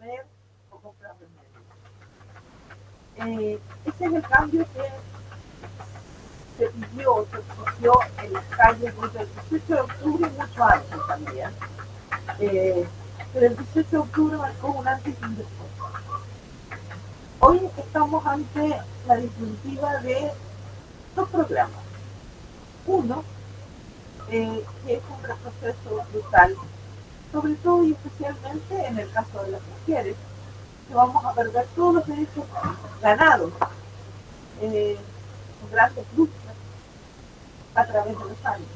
comer o comprar. Eh, ese es el cambio que se vivió, se escogió en las calles desde el 18 de octubre y mucho antes también. Eh, pero el 18 de octubre marcó un antes y un después. Hoy estamos ante la disyuntiva de dos programas. Uno, eh, que es un retroceso brutal, sobre todo y especialmente en el caso de las mujeres, que vamos a perder todos los derechos ganados eh, con grandes luchas a través de los años.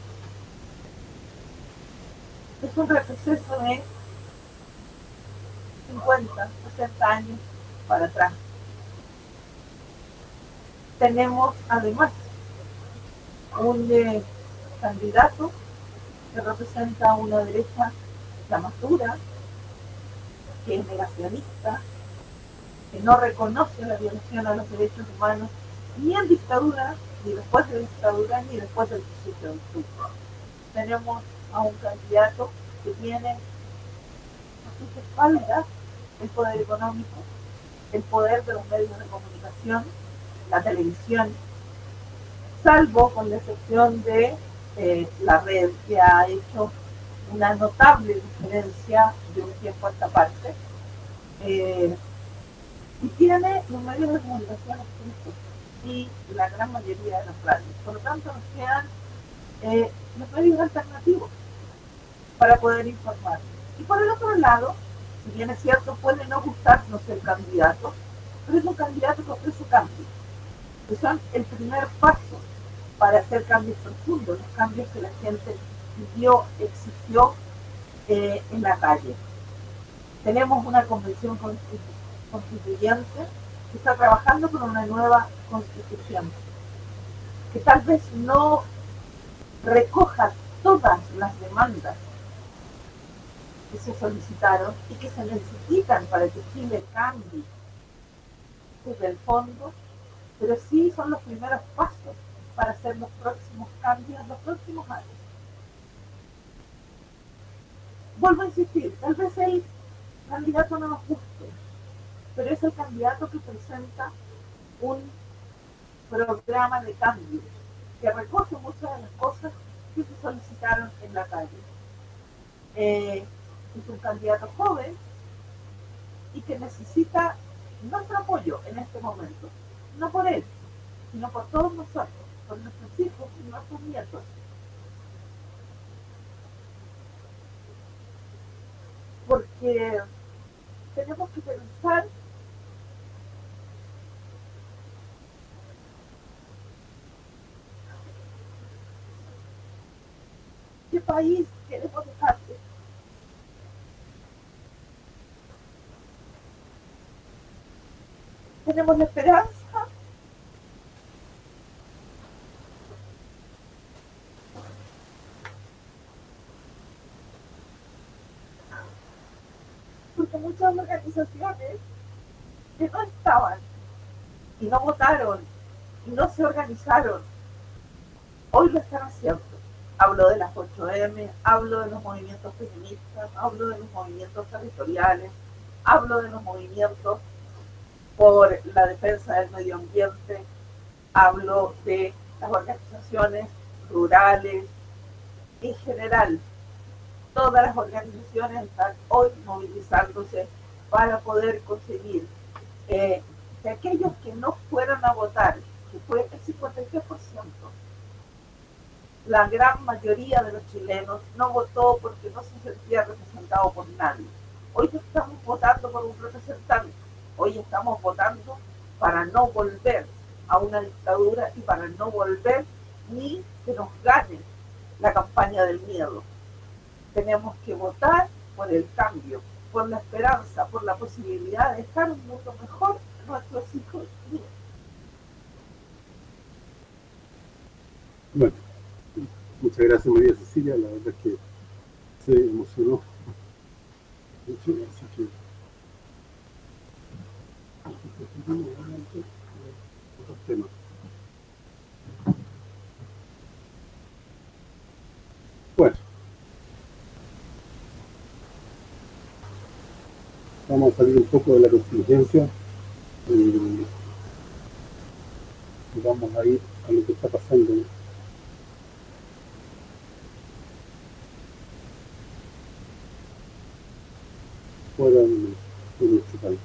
Es un retroceso de 50, 60 años para atrás. Tenemos además un eh, candidato que representa una derecha madura, que es negacionista, que no reconoce la violación a los derechos humanos ni en dictadura, ni después de dictadura, ni después del 18 de octubre. Tenemos a un candidato que tiene a sus el poder económico, el poder de los medios de comunicación, la televisión, salvo con la excepción de eh, la red que ha hecho una notable diferencia de un tiempo a esta parte. Eh, y tiene los medios de comunicación escritos y la gran mayoría de las radios. Por lo tanto, nos quedan eh, los medios alternativos para poder informar. Y por el otro lado, si bien es cierto, puede no gustarnos el candidato, pero es un candidato que ofrece cambios, que son el primer paso para hacer cambios profundos, los cambios que la gente pidió, exigió eh, en la calle. Tenemos una convención constituyente que está trabajando con una nueva constitución, que tal vez no recoja todas las demandas que se solicitaron y que se necesitan para que Chile cambie desde el fondo, pero sí son los primeros pasos para hacer los próximos cambios los próximos años. Vuelvo a insistir, tal vez el candidato no nos guste, pero es el candidato que presenta un programa de cambio que recoge muchas de las cosas que se solicitaron en la calle. Eh, es un candidato joven y que necesita nuestro apoyo en este momento, no por él, sino por todos nosotros, por nuestros hijos y nuestros nietos. Porque tenemos que pensar qué país queremos dejar. Tenemos la esperanza muchas organizaciones que no estaban y no votaron y no se organizaron hoy lo están haciendo. Hablo de las 8M, hablo de los movimientos feministas, hablo de los movimientos territoriales, hablo de los movimientos por la defensa del medio ambiente, hablo de las organizaciones rurales, en general, todas las organizaciones están hoy movilizándose para poder conseguir eh, que aquellos que no fueron a votar, que fue el 53%, la gran mayoría de los chilenos no votó porque no se sentía representado por nadie. Hoy estamos votando por un representante Hoy estamos votando para no volver a una dictadura y para no volver ni que nos gane la campaña del miedo. Tenemos que votar por el cambio, por la esperanza, por la posibilidad de dejar un mundo mejor a nuestros hijos Bueno, muchas gracias María Cecilia, la verdad es que se emocionó. Que bueno. Vamos a salir un poco de la contingencia y vamos a ir a lo que está pasando fuera de, nuestro país.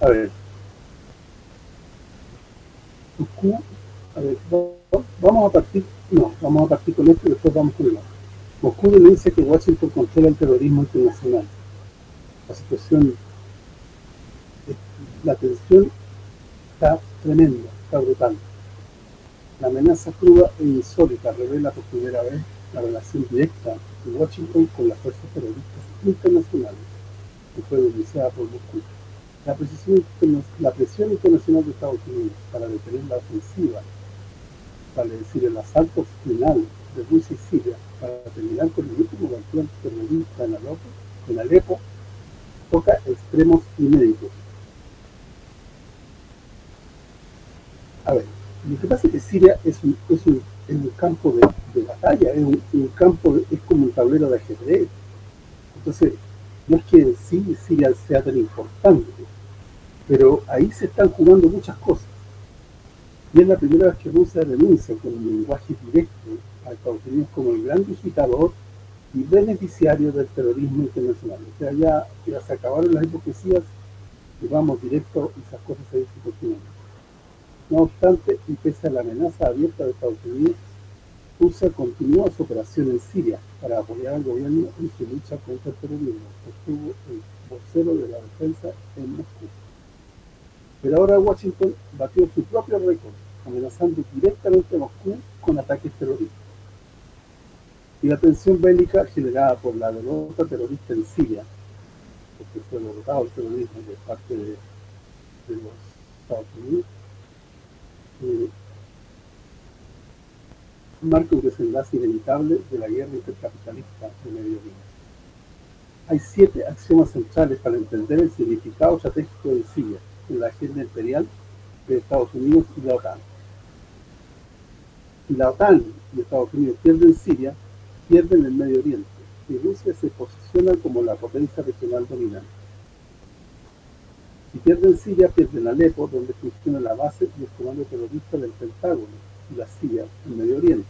A ver. A ver, vamos a partir, vamos a después vamos con el otro. Moscú denuncia que Washington controla el terrorismo internacional. La situación, la tensión está tremenda, está brutal. La amenaza cruda e insólita revela por primera vez la relación directa de Washington con las fuerzas terroristas internacionales que fue denunciada por Moscú. La la presión internacional de Estados Unidos para detener la ofensiva, vale decir, el asalto final de Rusia y Siria para terminar con el último campeón terrorista en Alepo, en Alepo toca extremos inéditos. A ver, lo que pasa es que Siria es un, es un, es un campo de, batalla, es un, campo, es como un tablero de ajedrez. Entonces, no es que en sí Siria sea tan importante, pero ahí se están jugando muchas cosas. Y es la primera vez que Rusia denuncia con un lenguaje directo a Estados Unidos como el gran digitador y beneficiario del terrorismo internacional. Ya, se acabaron las hipocresías y vamos directo y esas cosas se dicen. No obstante, y pese a la amenaza abierta de Estados Unidos, Rusia continúa su operación en Siria para apoyar al gobierno en su lucha contra el terrorismo, estuvo el vocero de la defensa en Moscú. Pero ahora Washington batió su propio récord, amenazando directamente a Moscú con ataques terroristas. Y la tensión bélica generada por la derrota terrorista en Siria, porque fue derrotado el terrorismo por parte de, de los Estados Unidos, eh, marca un desenlace inevitable de la guerra intercapitalista de Medio Oriente. Hay siete axiomas centrales para entender el significado estratégico de Siria en la agenda imperial de Estados Unidos y la OTAN. Si la OTAN y Estados Unidos pierden Siria, pierden el Medio Oriente y Rusia se posiciona como la potencia regional dominante. Si pierden Siria, pierden Alepo, donde funciona la base y el comando terrorista del Pentágono, y la Siria en Medio Oriente.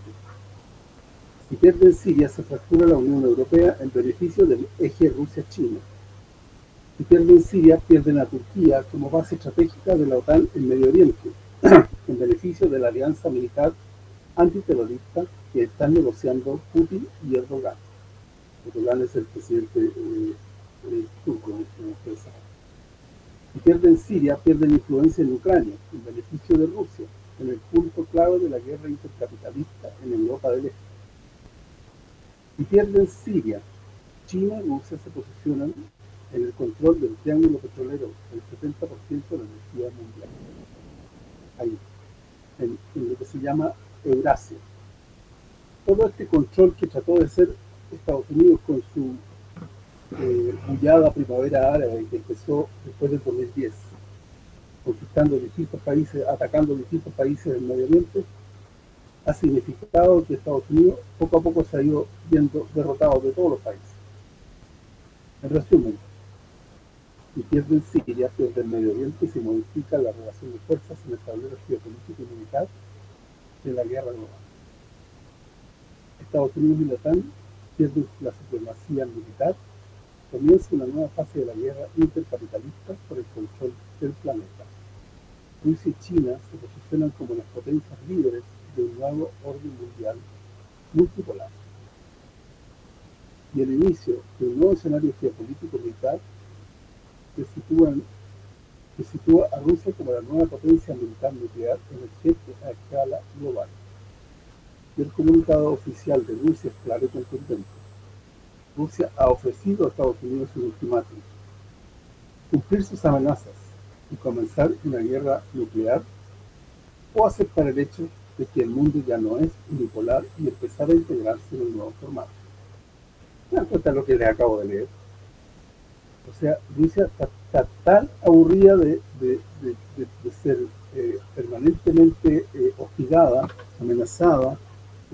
Si pierden Siria, se fractura la Unión Europea en beneficio del eje Rusia-China. Si pierden Siria, pierden a Turquía como base estratégica de la OTAN en Medio Oriente, en beneficio de la alianza militar antiterrorista que están negociando Putin y Erdogan. Erdogan es el presidente eh, eh, turco, como ustedes saben. Si pierden Siria, pierden influencia en Ucrania, en beneficio de Rusia, en el punto clave de la guerra intercapitalista en Europa del Este. Si pierden Siria, China y Rusia se posicionan en el control del triángulo petrolero, el 70% de la energía mundial. Ahí, en, lo que se llama Eurasia. Todo este control que trató de hacer Estados Unidos con su eh, bullada primavera árabe que empezó después del 2010 conquistando distintos países, atacando distintos países del Medio Oriente, ha significado que Estados Unidos poco a poco se ha ido viendo derrotado de todos los países. En resumen, si pierden Siria, pierden Medio Oriente y se modifica la relación de fuerzas en el tablero geopolítico y militar de la guerra global. Estados Unidos y la OTAN pierden la supremacía militar, comienza una nueva fase de la guerra intercapitalista por el control del planeta. Rusia y China se posicionan como las potencias líderes de un nuevo orden mundial multipolar. Y el inicio de un nuevo escenario geopolítico militar que sitúa, que sitúa a Rusia como la nueva potencia militar nuclear emergente a escala global. El comunicado oficial de Rusia es claro y contundente. Rusia ha ofrecido a Estados Unidos un ultimátum. Cumplir sus amenazas y comenzar una guerra nuclear o aceptar el hecho de que el mundo ya no es unipolar y empezar a integrarse en un nuevo formato. ¿Se dan cuenta de lo que les acabo de leer? O sea, Rusia está, está tan aburrida de, de, de, ser eh, permanentemente eh, hostigada, amenazada,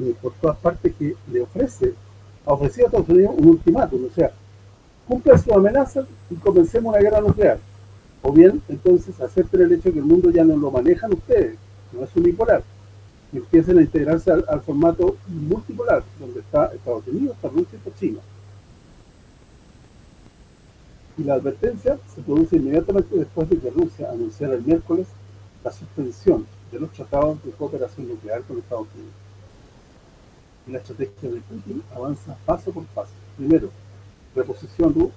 eh, por todas partes que le ofrece, ha ofrecido a Estados Unidos un ultimátum, o sea, cumpla su amenaza y comencemos una guerra nuclear. O bien, entonces, acepten el hecho que el mundo ya no lo manejan ustedes, no es unipolar. Y empiecen a integrarse al, formato multipolar, donde está Estados Unidos, está Rusia y está China. Y la advertencia se produce inmediatamente después de que Rusia anunciara el miércoles la suspensión de los tratados de cooperación nuclear con Estados Unidos. La estrategia de Putin avanza paso por paso. Primero, reposición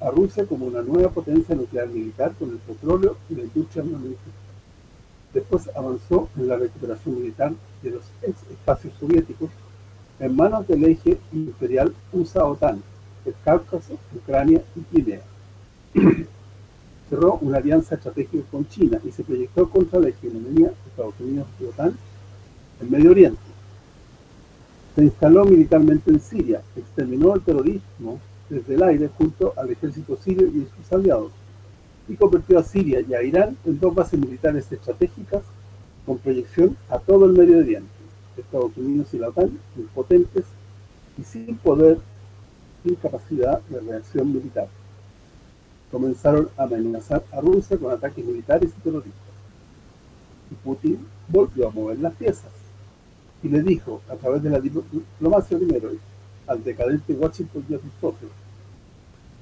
a Rusia como una nueva potencia nuclear militar con el petróleo y la industria armamentística. Después avanzó en la recuperación militar de los ex espacios soviéticos en manos del eje imperial USA-OTAN, el Cáucaso, Ucrania y Crimea. Cerró una alianza estratégica con China y se proyectó contra la hegemonía de Estados Unidos y OTAN en Medio Oriente. Se instaló militarmente en Siria, exterminó el terrorismo desde el aire junto al ejército sirio y sus aliados, y convirtió a Siria y a Irán en dos bases militares estratégicas con proyección a todo el Medio Oriente. Estados Unidos y la OTAN, impotentes y sin poder, sin capacidad de reacción militar. Comenzaron a amenazar a Rusia con ataques militares y terroristas. Y Putin volvió a mover las piezas y le dijo, a través de la diplomacia primero, al decadente Washington y a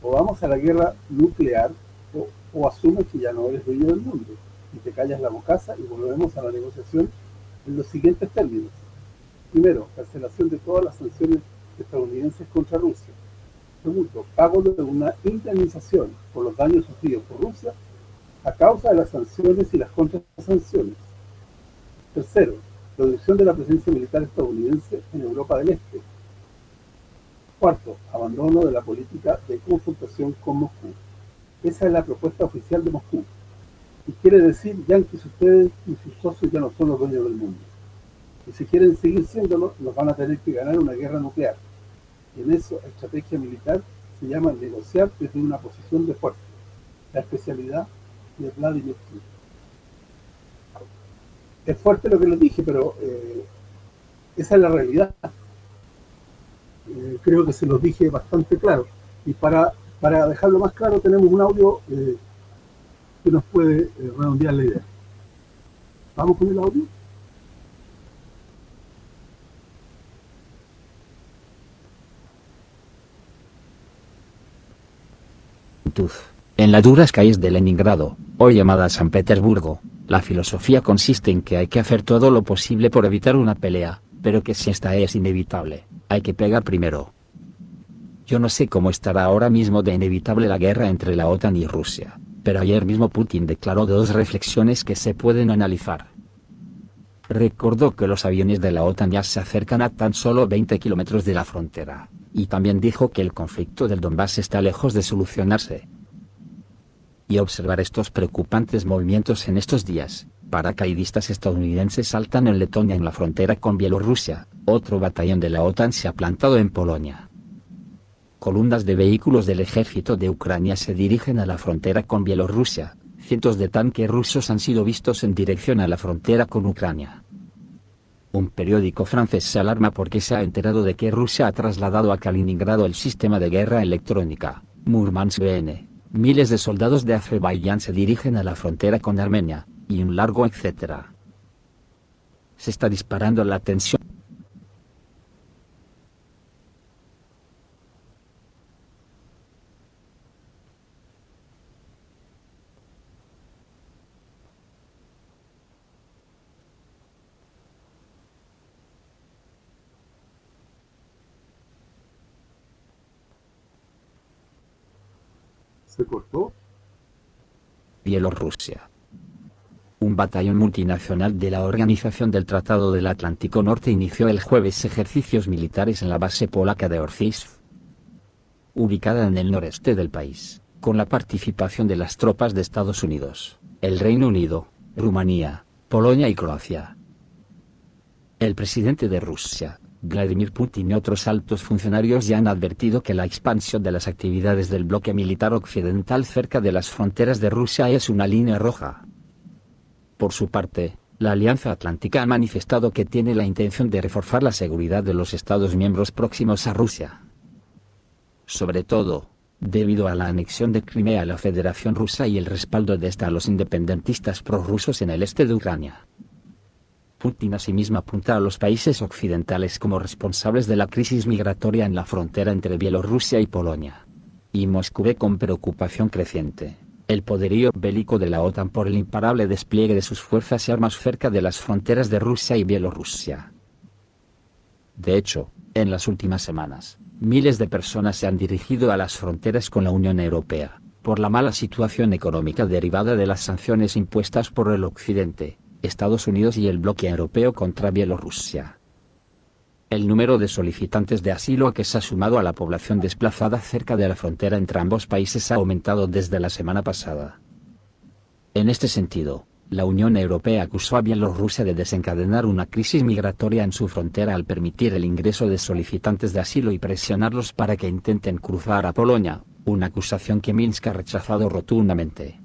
o vamos a la guerra nuclear o, asumes que ya no eres dueño del mundo y te callas la bocaza y volvemos a la negociación en los siguientes términos. Primero, cancelación de todas las sanciones estadounidenses contra Rusia. Segundo, pago de una indemnización por los daños sufridos por Rusia a causa de las sanciones y las contrasanciones. Tercero, reducción de la presencia militar estadounidense en Europa del Este, Cuarto, abandono de la política de confrontación con Moscú. Esa es la propuesta oficial de Moscú. Y quiere decir, yanquis, ustedes y sus socios ya no son los dueños del mundo. Y si quieren seguir siéndolo, nos van a tener que ganar una guerra nuclear. Y en eso, estrategia militar se llama negociar desde una posición de fuerza. La especialidad de Vladimir Putin. Es fuerte lo que les dije, pero eh, esa es la realidad. Eh, creo que se los dije bastante claro. Y para, para dejarlo más claro tenemos un audio eh, que nos puede redondear la idea. ¿Vamos con el audio? En las duras calles de Leningrado, hoy llamada San Petersburgo, la filosofía consiste en que hay que hacer todo lo posible por evitar una pelea, pero que si esta es inevitable, hay que pegar primero. Yo no sé cómo estará ahora mismo de inevitable la guerra entre la OTAN y Rusia, pero ayer mismo Putin declaró dos reflexiones que se pueden analizar. Recordó que los aviones de la OTAN ya se acercan a tan solo 20 kilómetros de la frontera, y también dijo que el conflicto del Donbass está lejos de solucionarse. Y observar estos preocupantes movimientos en estos días, paracaidistas estadounidenses saltan en Letonia en la frontera con Bielorrusia, otro batallón de la OTAN se ha plantado en Polonia. Columnas de vehículos del ejército de Ucrania se dirigen a la frontera con Bielorrusia, cientos de tanques rusos han sido vistos en dirección a la frontera con Ucrania. Un periódico francés se alarma porque se ha enterado de que Rusia ha trasladado a Kaliningrado el sistema de guerra electrónica, Murmansk BN. Miles de soldados de Azerbaiyán se dirigen a la frontera con Armenia, y un largo etcétera. Se está disparando la tensión. Bielorrusia. Un batallón multinacional de la Organización del Tratado del Atlántico Norte inició el jueves ejercicios militares en la base polaca de Orcisz, ubicada en el noreste del país, con la participación de las tropas de Estados Unidos, el Reino Unido, Rumanía, Polonia y Croacia. El presidente de Rusia, Vladimir Putin y otros altos funcionarios ya han advertido que la expansión de las actividades del bloque militar occidental cerca de las fronteras de Rusia es una línea roja. Por su parte, la Alianza Atlántica ha manifestado que tiene la intención de reforzar la seguridad de los Estados miembros próximos a Rusia. Sobre todo, debido a la anexión de Crimea a la Federación Rusa y el respaldo de esta a los independentistas prorrusos en el este de Ucrania. Putin asimismo apunta a los países occidentales como responsables de la crisis migratoria en la frontera entre Bielorrusia y Polonia. Y Moscú ve con preocupación creciente el poderío bélico de la OTAN por el imparable despliegue de sus fuerzas y armas cerca de las fronteras de Rusia y Bielorrusia. De hecho, en las últimas semanas, miles de personas se han dirigido a las fronteras con la Unión Europea, por la mala situación económica derivada de las sanciones impuestas por el Occidente, Estados Unidos y el bloque europeo contra Bielorrusia. El número de solicitantes de asilo que se ha sumado a la población desplazada cerca de la frontera entre ambos países ha aumentado desde la semana pasada. En este sentido, la Unión Europea acusó a Bielorrusia de desencadenar una crisis migratoria en su frontera al permitir el ingreso de solicitantes de asilo y presionarlos para que intenten cruzar a Polonia, una acusación que Minsk ha rechazado rotundamente.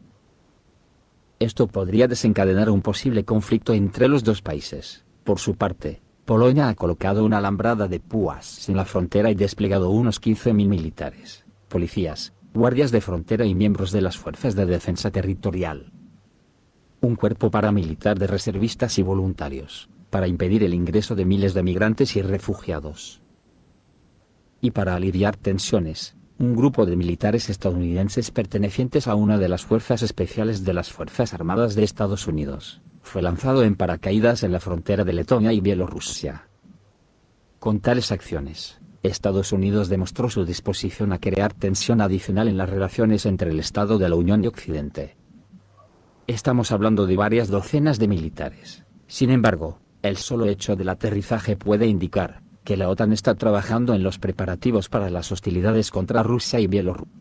Esto podría desencadenar un posible conflicto entre los dos países. Por su parte, Polonia ha colocado una alambrada de púas en la frontera y desplegado unos 15.000 militares, policías, guardias de frontera y miembros de las fuerzas de defensa territorial. Un cuerpo paramilitar de reservistas y voluntarios, para impedir el ingreso de miles de migrantes y refugiados. Y para aliviar tensiones, un grupo de militares estadounidenses pertenecientes a una de las fuerzas especiales de las Fuerzas Armadas de Estados Unidos, fue lanzado en paracaídas en la frontera de Letonia y Bielorrusia. Con tales acciones, Estados Unidos demostró su disposición a crear tensión adicional en las relaciones entre el Estado de la Unión y Occidente. Estamos hablando de varias docenas de militares. Sin embargo, el solo hecho del aterrizaje puede indicar que la OTAN está trabajando en los preparativos para las hostilidades contra Rusia y Bielorrusia.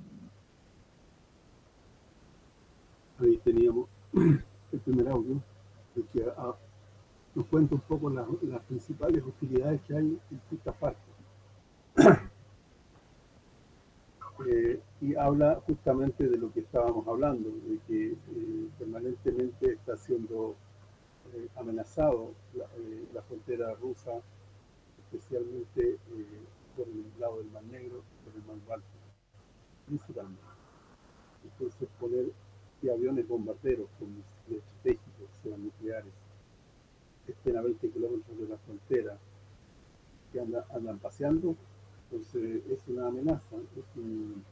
Ahí teníamos el primer audio que ah, nos cuenta un poco las principales hostilidades que hay en esta parte. Eh, y habla justamente de lo que estábamos hablando, de que eh, permanentemente está siendo eh, amenazado la, frontera rusa, especialmente por el lado del Mar Negro, por el Mar Báltico, principalmente. Entonces poner que aviones bombarderos con misiles estratégicos, sean nucleares, estén a 20 kilómetros de la frontera, que andan, paseando, entonces es una amenaza, es un,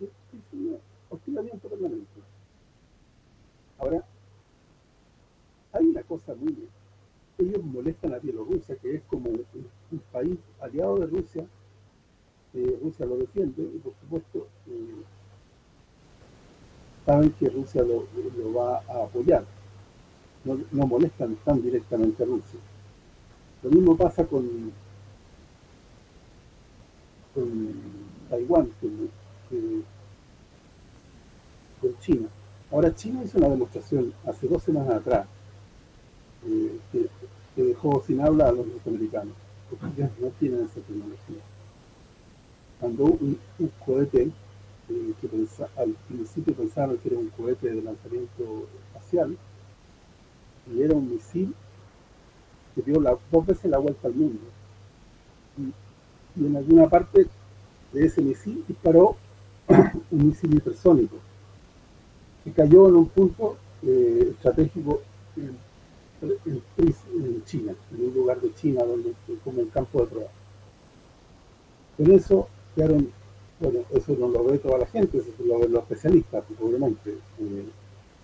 es, un hostigamiento permanente. Ahora, hay una cosa muy. Ellos molestan a Bielorrusia, que es como un, país aliado de Rusia, eh, Rusia lo defiende, y por supuesto eh, saben que Rusia lo, va a apoyar. No, molestan tan directamente a Rusia. Lo mismo pasa con, con Taiwán, con, China. Ahora China hizo una demostración hace dos semanas atrás que, dejó sin habla a los norteamericanos, porque ya no tienen esa tecnología. Mandó un, cohete eh, que al principio pensaron que era un cohete de lanzamiento espacial y era un misil que dio dos veces la vuelta al mundo y, en alguna parte de ese misil disparó un misil hipersónico que cayó en un punto eh, estratégico en, China, en un lugar de China donde como un campo de prueba. Con eso quedaron bueno, eso no lo ve toda la gente, eso lo ven los especialistas, obviamente. Eh,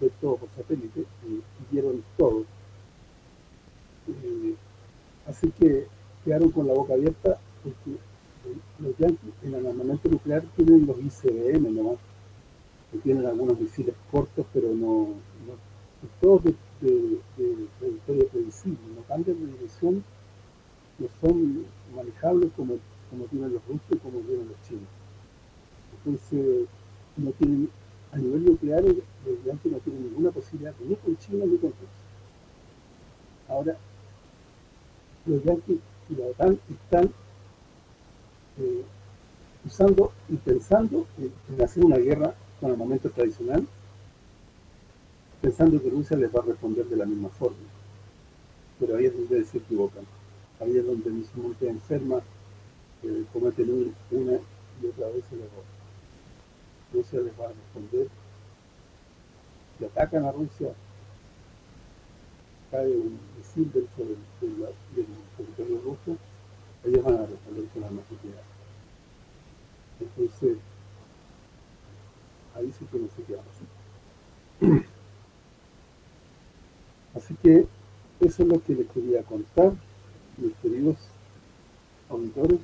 ve todo por satélite y, vieron todo. Eh, así que quedaron con la boca abierta porque eh, los yanquis en el armamento nuclear tienen los ICBM nomás, que tienen algunos misiles cortos, pero no todos de, de, trayectoria previsible, no cambian de dirección, no son manejables como, como tienen los rusos y como tienen los chinos. Entonces, no tienen, a nivel nuclear, los yanquis no tienen ninguna posibilidad ni con China ni con Rusia. Ahora, los yanquis y la OTAN están eh, usando y pensando en, hacer una guerra con armamento tradicional, pensando que Rusia les va a responder de la misma forma. Pero ahí es donde se equivocan. Ahí es donde mismo que enferma eh, cometen una y otra vez el error. Rusia les va a responder. Si atacan a Rusia, cae un misil dentro del, del, territorio ruso, ellos van a responder con la nuclear. Entonces, ahí sí que no se queda Así que eso es lo que les quería contar, mis queridos auditores.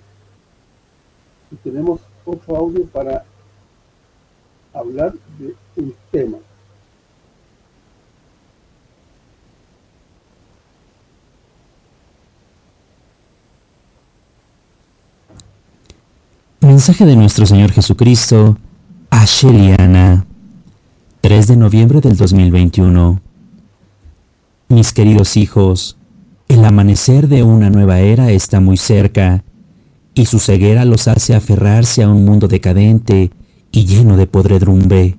Y tenemos otro audio para hablar de un tema. Mensaje de nuestro Señor Jesucristo a Sheliana 3 de noviembre del 2021 Mis queridos hijos, el amanecer de una nueva era está muy cerca y su ceguera los hace aferrarse a un mundo decadente y lleno de podredumbre.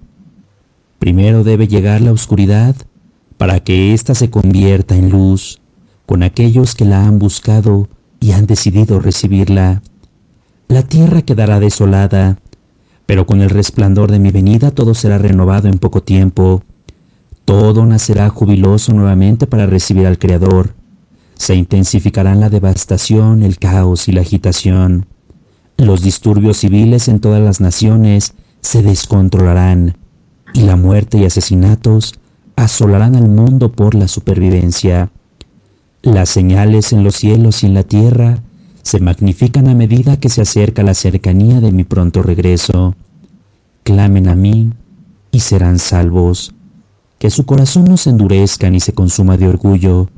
Primero debe llegar la oscuridad para que ésta se convierta en luz con aquellos que la han buscado y han decidido recibirla. La tierra quedará desolada, pero con el resplandor de mi venida todo será renovado en poco tiempo. Todo nacerá jubiloso nuevamente para recibir al Creador. Se intensificarán la devastación, el caos y la agitación. Los disturbios civiles en todas las naciones se descontrolarán y la muerte y asesinatos asolarán al mundo por la supervivencia. Las señales en los cielos y en la tierra se magnifican a medida que se acerca la cercanía de mi pronto regreso. Clamen a mí y serán salvos. Que su corazón no se endurezca ni se consuma de orgullo.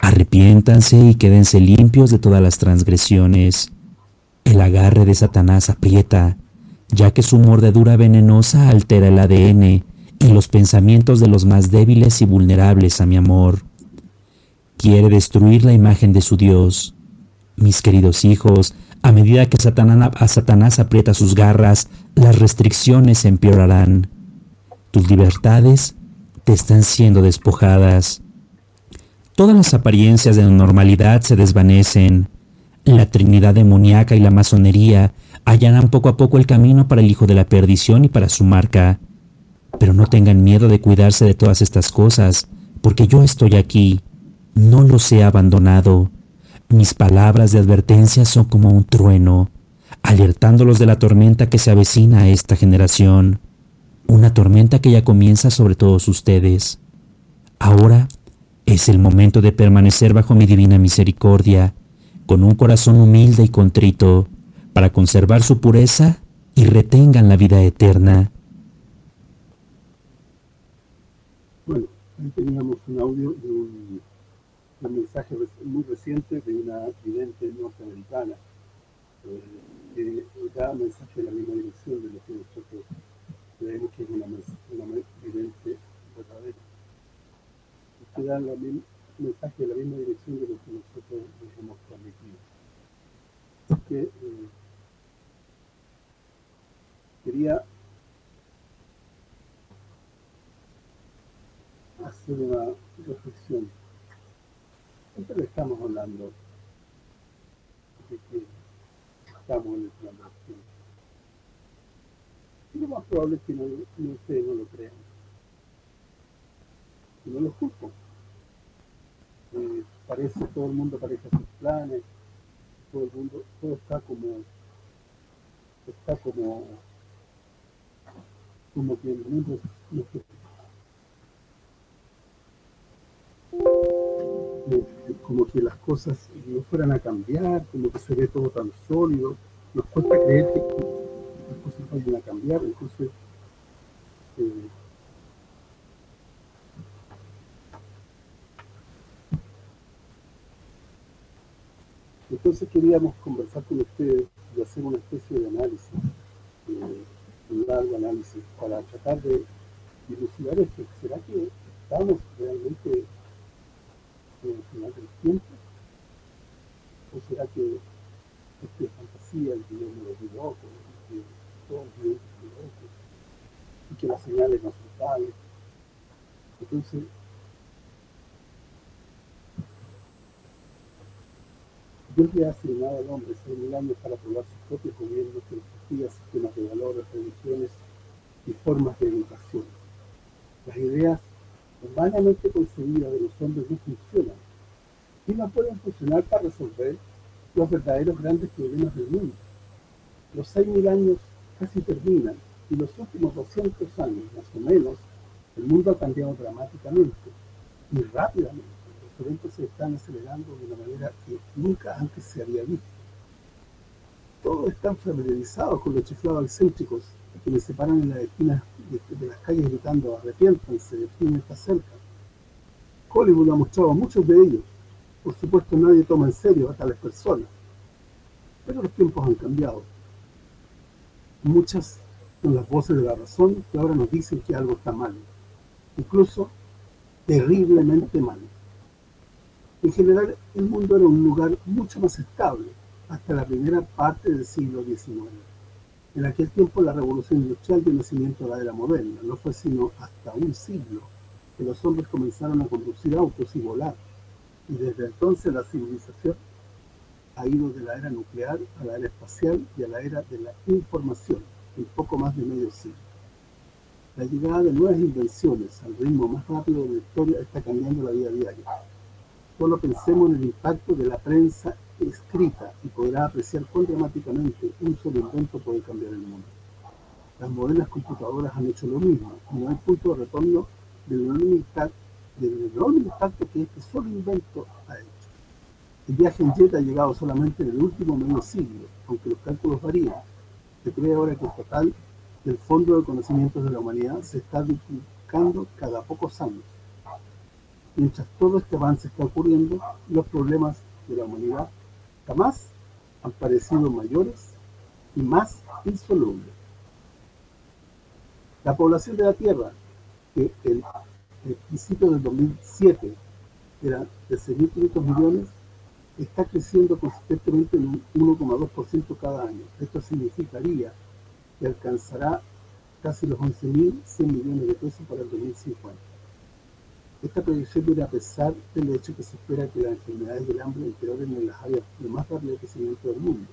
Arrepiéntanse y quédense limpios de todas las transgresiones. El agarre de Satanás aprieta, ya que su mordedura venenosa altera el ADN y los pensamientos de los más débiles y vulnerables a mi amor. Quiere destruir la imagen de su Dios mis queridos hijos, a medida que Satanás, a Satanás aprieta sus garras, las restricciones empeorarán. Tus libertades te están siendo despojadas. Todas las apariencias de normalidad se desvanecen. La Trinidad demoníaca y la masonería hallarán poco a poco el camino para el Hijo de la Perdición y para su marca. Pero no tengan miedo de cuidarse de todas estas cosas, porque yo estoy aquí. No los he abandonado. Mis palabras de advertencia son como un trueno, alertándolos de la tormenta que se avecina a esta generación, una tormenta que ya comienza sobre todos ustedes. Ahora es el momento de permanecer bajo mi divina misericordia, con un corazón humilde y contrito, para conservar su pureza y retengan la vida eterna. Bueno, ahí teníamos un audio de un un mensaje muy reciente de una vidente norteamericana eh, que da mensaje en la misma dirección de lo que nosotros creemos que es una, una verdadera. que da el mensaje en la misma dirección de lo que nosotros les hemos transmitido. Así que eh, quería hacer una reflexión Siempre le estamos hablando de que estamos en el plan de Y lo más probable es que no, ustedes no lo crean. Y no lo juzgo. Eh, parece, todo el mundo parece sus planes, todo el mundo, todo está como, está como, como que el mundo no se como que las cosas no fueran a cambiar, como que se ve todo tan sólido. Nos cuesta creer que cosas vayan cambiar, entonces eh, entonces queríamos conversar con ustedes y hacer una especie de análisis, eh, un largo análisis, para tratar de dilucidar esto. ¿Será que estamos realmente en el final del tiempo? ¿O será que es fantasía el dinero de los locos, locos, y que las señales no son tales? Entonces, Dios le ha asignado al hombre seis mil años para probar sus propios gobiernos, filosofías, sistemas de valores, religiones y formas de educación. Las ideas humanamente concebidas de los hombres no funcionan y no pueden funcionar para resolver los verdaderos grandes problemas del mundo. Los seis mil años casi terminan y los últimos 200 años, más o menos, el mundo ha cambiado dramáticamente y rápidamente los eventos se están acelerando de una manera que nunca antes se había visto. Todos están familiarizados con los chiflados excéntricos que les separan en las esquinas de, las calles gritando arrepiéntanse, el fin está cerca. Hollywood ha mostrado muchos de ellos. Por supuesto nadie toma en serio a tales personas. Pero los tiempos han cambiado. Muchas son las voces de la razón que ahora nos dicen que algo está mal. Incluso terriblemente mal. En general, el mundo era un lugar mucho más estable, hasta la primera parte del siglo XIX. En aquel tiempo la revolución industrial dio nacimiento a la era moderna, no fue sino hasta un siglo que los hombres comenzaron a conducir autos y volar, y desde entonces la civilización ha ido de la era nuclear a la era espacial y a la era de la información, en poco más de medio siglo. La llegada de nuevas invenciones al ritmo más rápido de la historia está cambiando la vida diaria. Solo pensemos en el impacto de la prensa escrita y podrá apreciar cuán dramáticamente un solo invento puede cambiar el mundo. Las modernas computadoras han hecho lo mismo y no hay punto de retorno del enorme, impacto, del enorme impacto que este solo invento ha hecho. El viaje en jet ha llegado solamente en el último medio siglo, aunque los cálculos varían. Se cree ahora que el total del fondo de conocimientos de la humanidad se está duplicando cada pocos años. Mientras todo este avance está ocurriendo, los problemas de la humanidad jamás han parecido mayores y más insolubles. La población de la Tierra, que en el principio del 2007 era de 6.500 millones, está creciendo consistentemente en un 1,2% cada año. Esto significaría que alcanzará casi los 11.100 millones de pesos para el 2050. Esta proyección viene a pesar del hecho que se espera que las enfermedades del hambre empeoren en las áreas de más rápido crecimiento del mundo.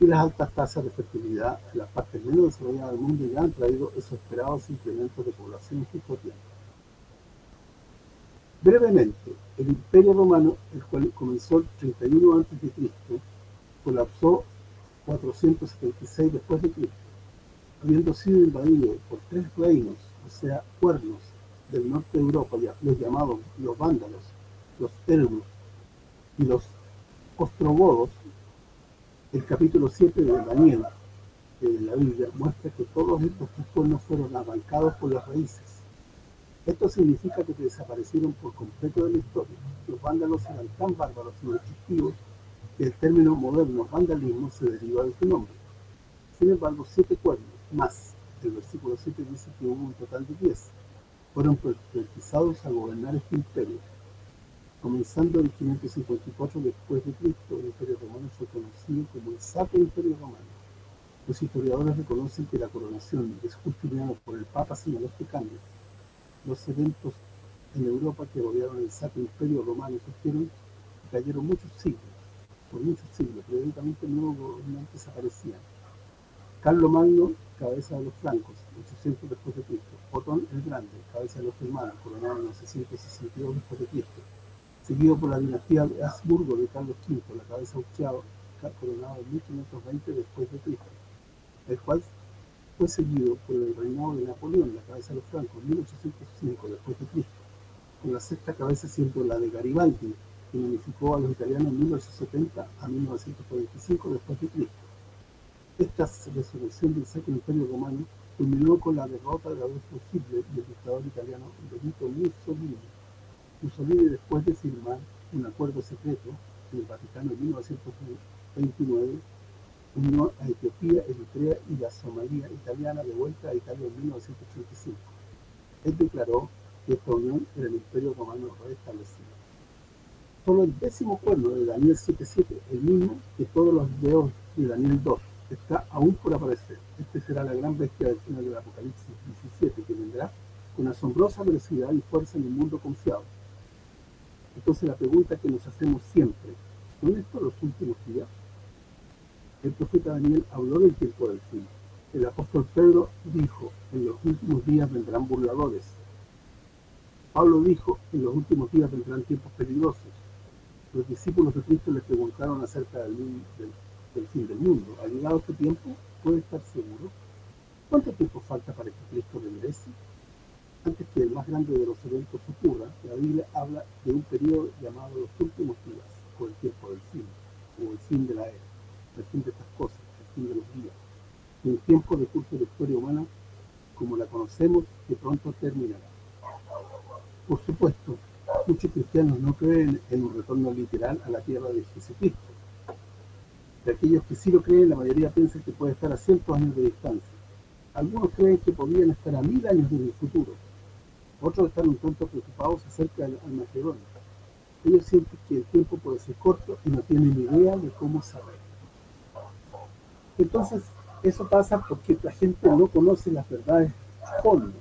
Y las altas tasas de fertilidad en las partes menos desarrolladas del mundo ya han traído esos esperados incrementos de población en estos tiempos. Brevemente, el Imperio Romano, el cual comenzó el 31 a.C., colapsó 476 después de Cristo, habiendo sido invadido por tres reinos, o sea, cuernos, del norte de Europa, los llamados los vándalos, los termos y los ostrogodos, el capítulo 7 de Daniel de la Biblia muestra que todos estos pueblos fueron arrancados por las raíces esto significa que desaparecieron por completo de la historia. Los vándalos eran tan bárbaros y destructivos que el término moderno vandalismo se deriva de su nombre. Sin embargo, siete cuernos, más, el versículo 7 dice que hubo un total de diez, fueron profetizados a gobernar este imperio. Comenzando en 554 después de Cristo, el imperio romano fue conocido como el Sacro Imperio Romano. Los historiadores reconocen que la coronación de Justiniano por el Papa señaló este cambio los eventos en Europa que rodearon el Sacro Imperio Romano surgieron y cayeron muchos siglos, por muchos siglos, periódicamente nuevos gobernantes aparecían. Carlos Magno, cabeza de los francos, 800 después de Cristo. Otón el Grande, cabeza de los germanos, coronado en 662 después de Cristo. Seguido por la dinastía de Habsburgo de Carlos V, la cabeza austriaca, coronado en 1520 después de Cristo, el cual fue seguido por el reinado de Napoleón, la cabeza de los francos, en 1805 después de Cristo, con la sexta cabeza siendo la de Garibaldi, que unificó a los italianos en 1970 a 1945 después de Cristo. Esta resurrección del Sacro Imperio Romano culminó con la derrota de Adolfo Hitler y el dictador italiano Benito Mussolini. Mussolini, después de firmar un acuerdo secreto en el Vaticano en 1929, unió a Etiopía, Eritrea y la Somalia italiana de vuelta a Italia en 1985. Él declaró que esta unión era el imperio romano restablecido. Solo el décimo cuerno de Daniel 7.7, el mismo que todos los deos de Daniel 2, está aún por aparecer. Este será la gran bestia del final del Apocalipsis 17 que vendrá con asombrosa velocidad y fuerza en el mundo confiado. Entonces la pregunta que nos hacemos siempre, ¿son estos los últimos días? El profeta Daniel habló del tiempo del fin. El apóstol Pedro dijo, en los últimos días vendrán burladores. Pablo dijo, en los últimos días vendrán tiempos peligrosos. Los discípulos de Cristo le preguntaron acerca del, fin del mundo. ¿Ha llegado este tiempo? ¿Puede estar seguro? ¿Cuánto tiempo falta para que Cristo regrese? Antes que el más grande de los eventos ocurra, la Biblia habla de un periodo llamado los últimos días, o el tiempo del fin, o el fin de la era, el fin de estas cosas, el fin de los días, un tiempo de curso de historia humana como la conocemos que pronto terminará. Por supuesto, muchos cristianos no creen en un retorno literal a la tierra de Jesucristo. De aquellos que sí lo creen, la mayoría piensa que puede estar a cientos años de distancia. Algunos creen que podrían estar a mil años en el futuro. Otros están un tanto preocupados acerca del Armagedón. Ellos sienten que el tiempo puede ser corto y no tienen idea de cómo saber. Entonces, eso pasa porque la gente no conoce las verdades a fondo.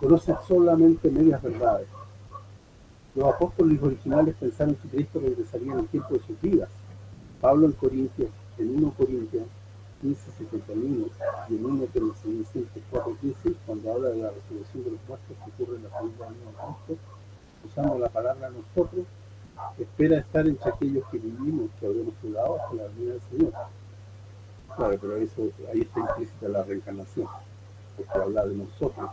conoce solamente medias verdades. Los apóstoles originales pensaron que Cristo regresaría en el tiempo de sus vidas. Pablo en Corintios, en 1 Corintios, 1571 y en uno que nos dice cuando habla de la resurrección de los muertos que ocurre en la segunda año de Cristo, usando la palabra nosotros, espera estar entre aquellos que vivimos, que habremos jugado hasta la venida del Señor. Claro, pero eso, ahí está implícita la reencarnación, porque habla de nosotros.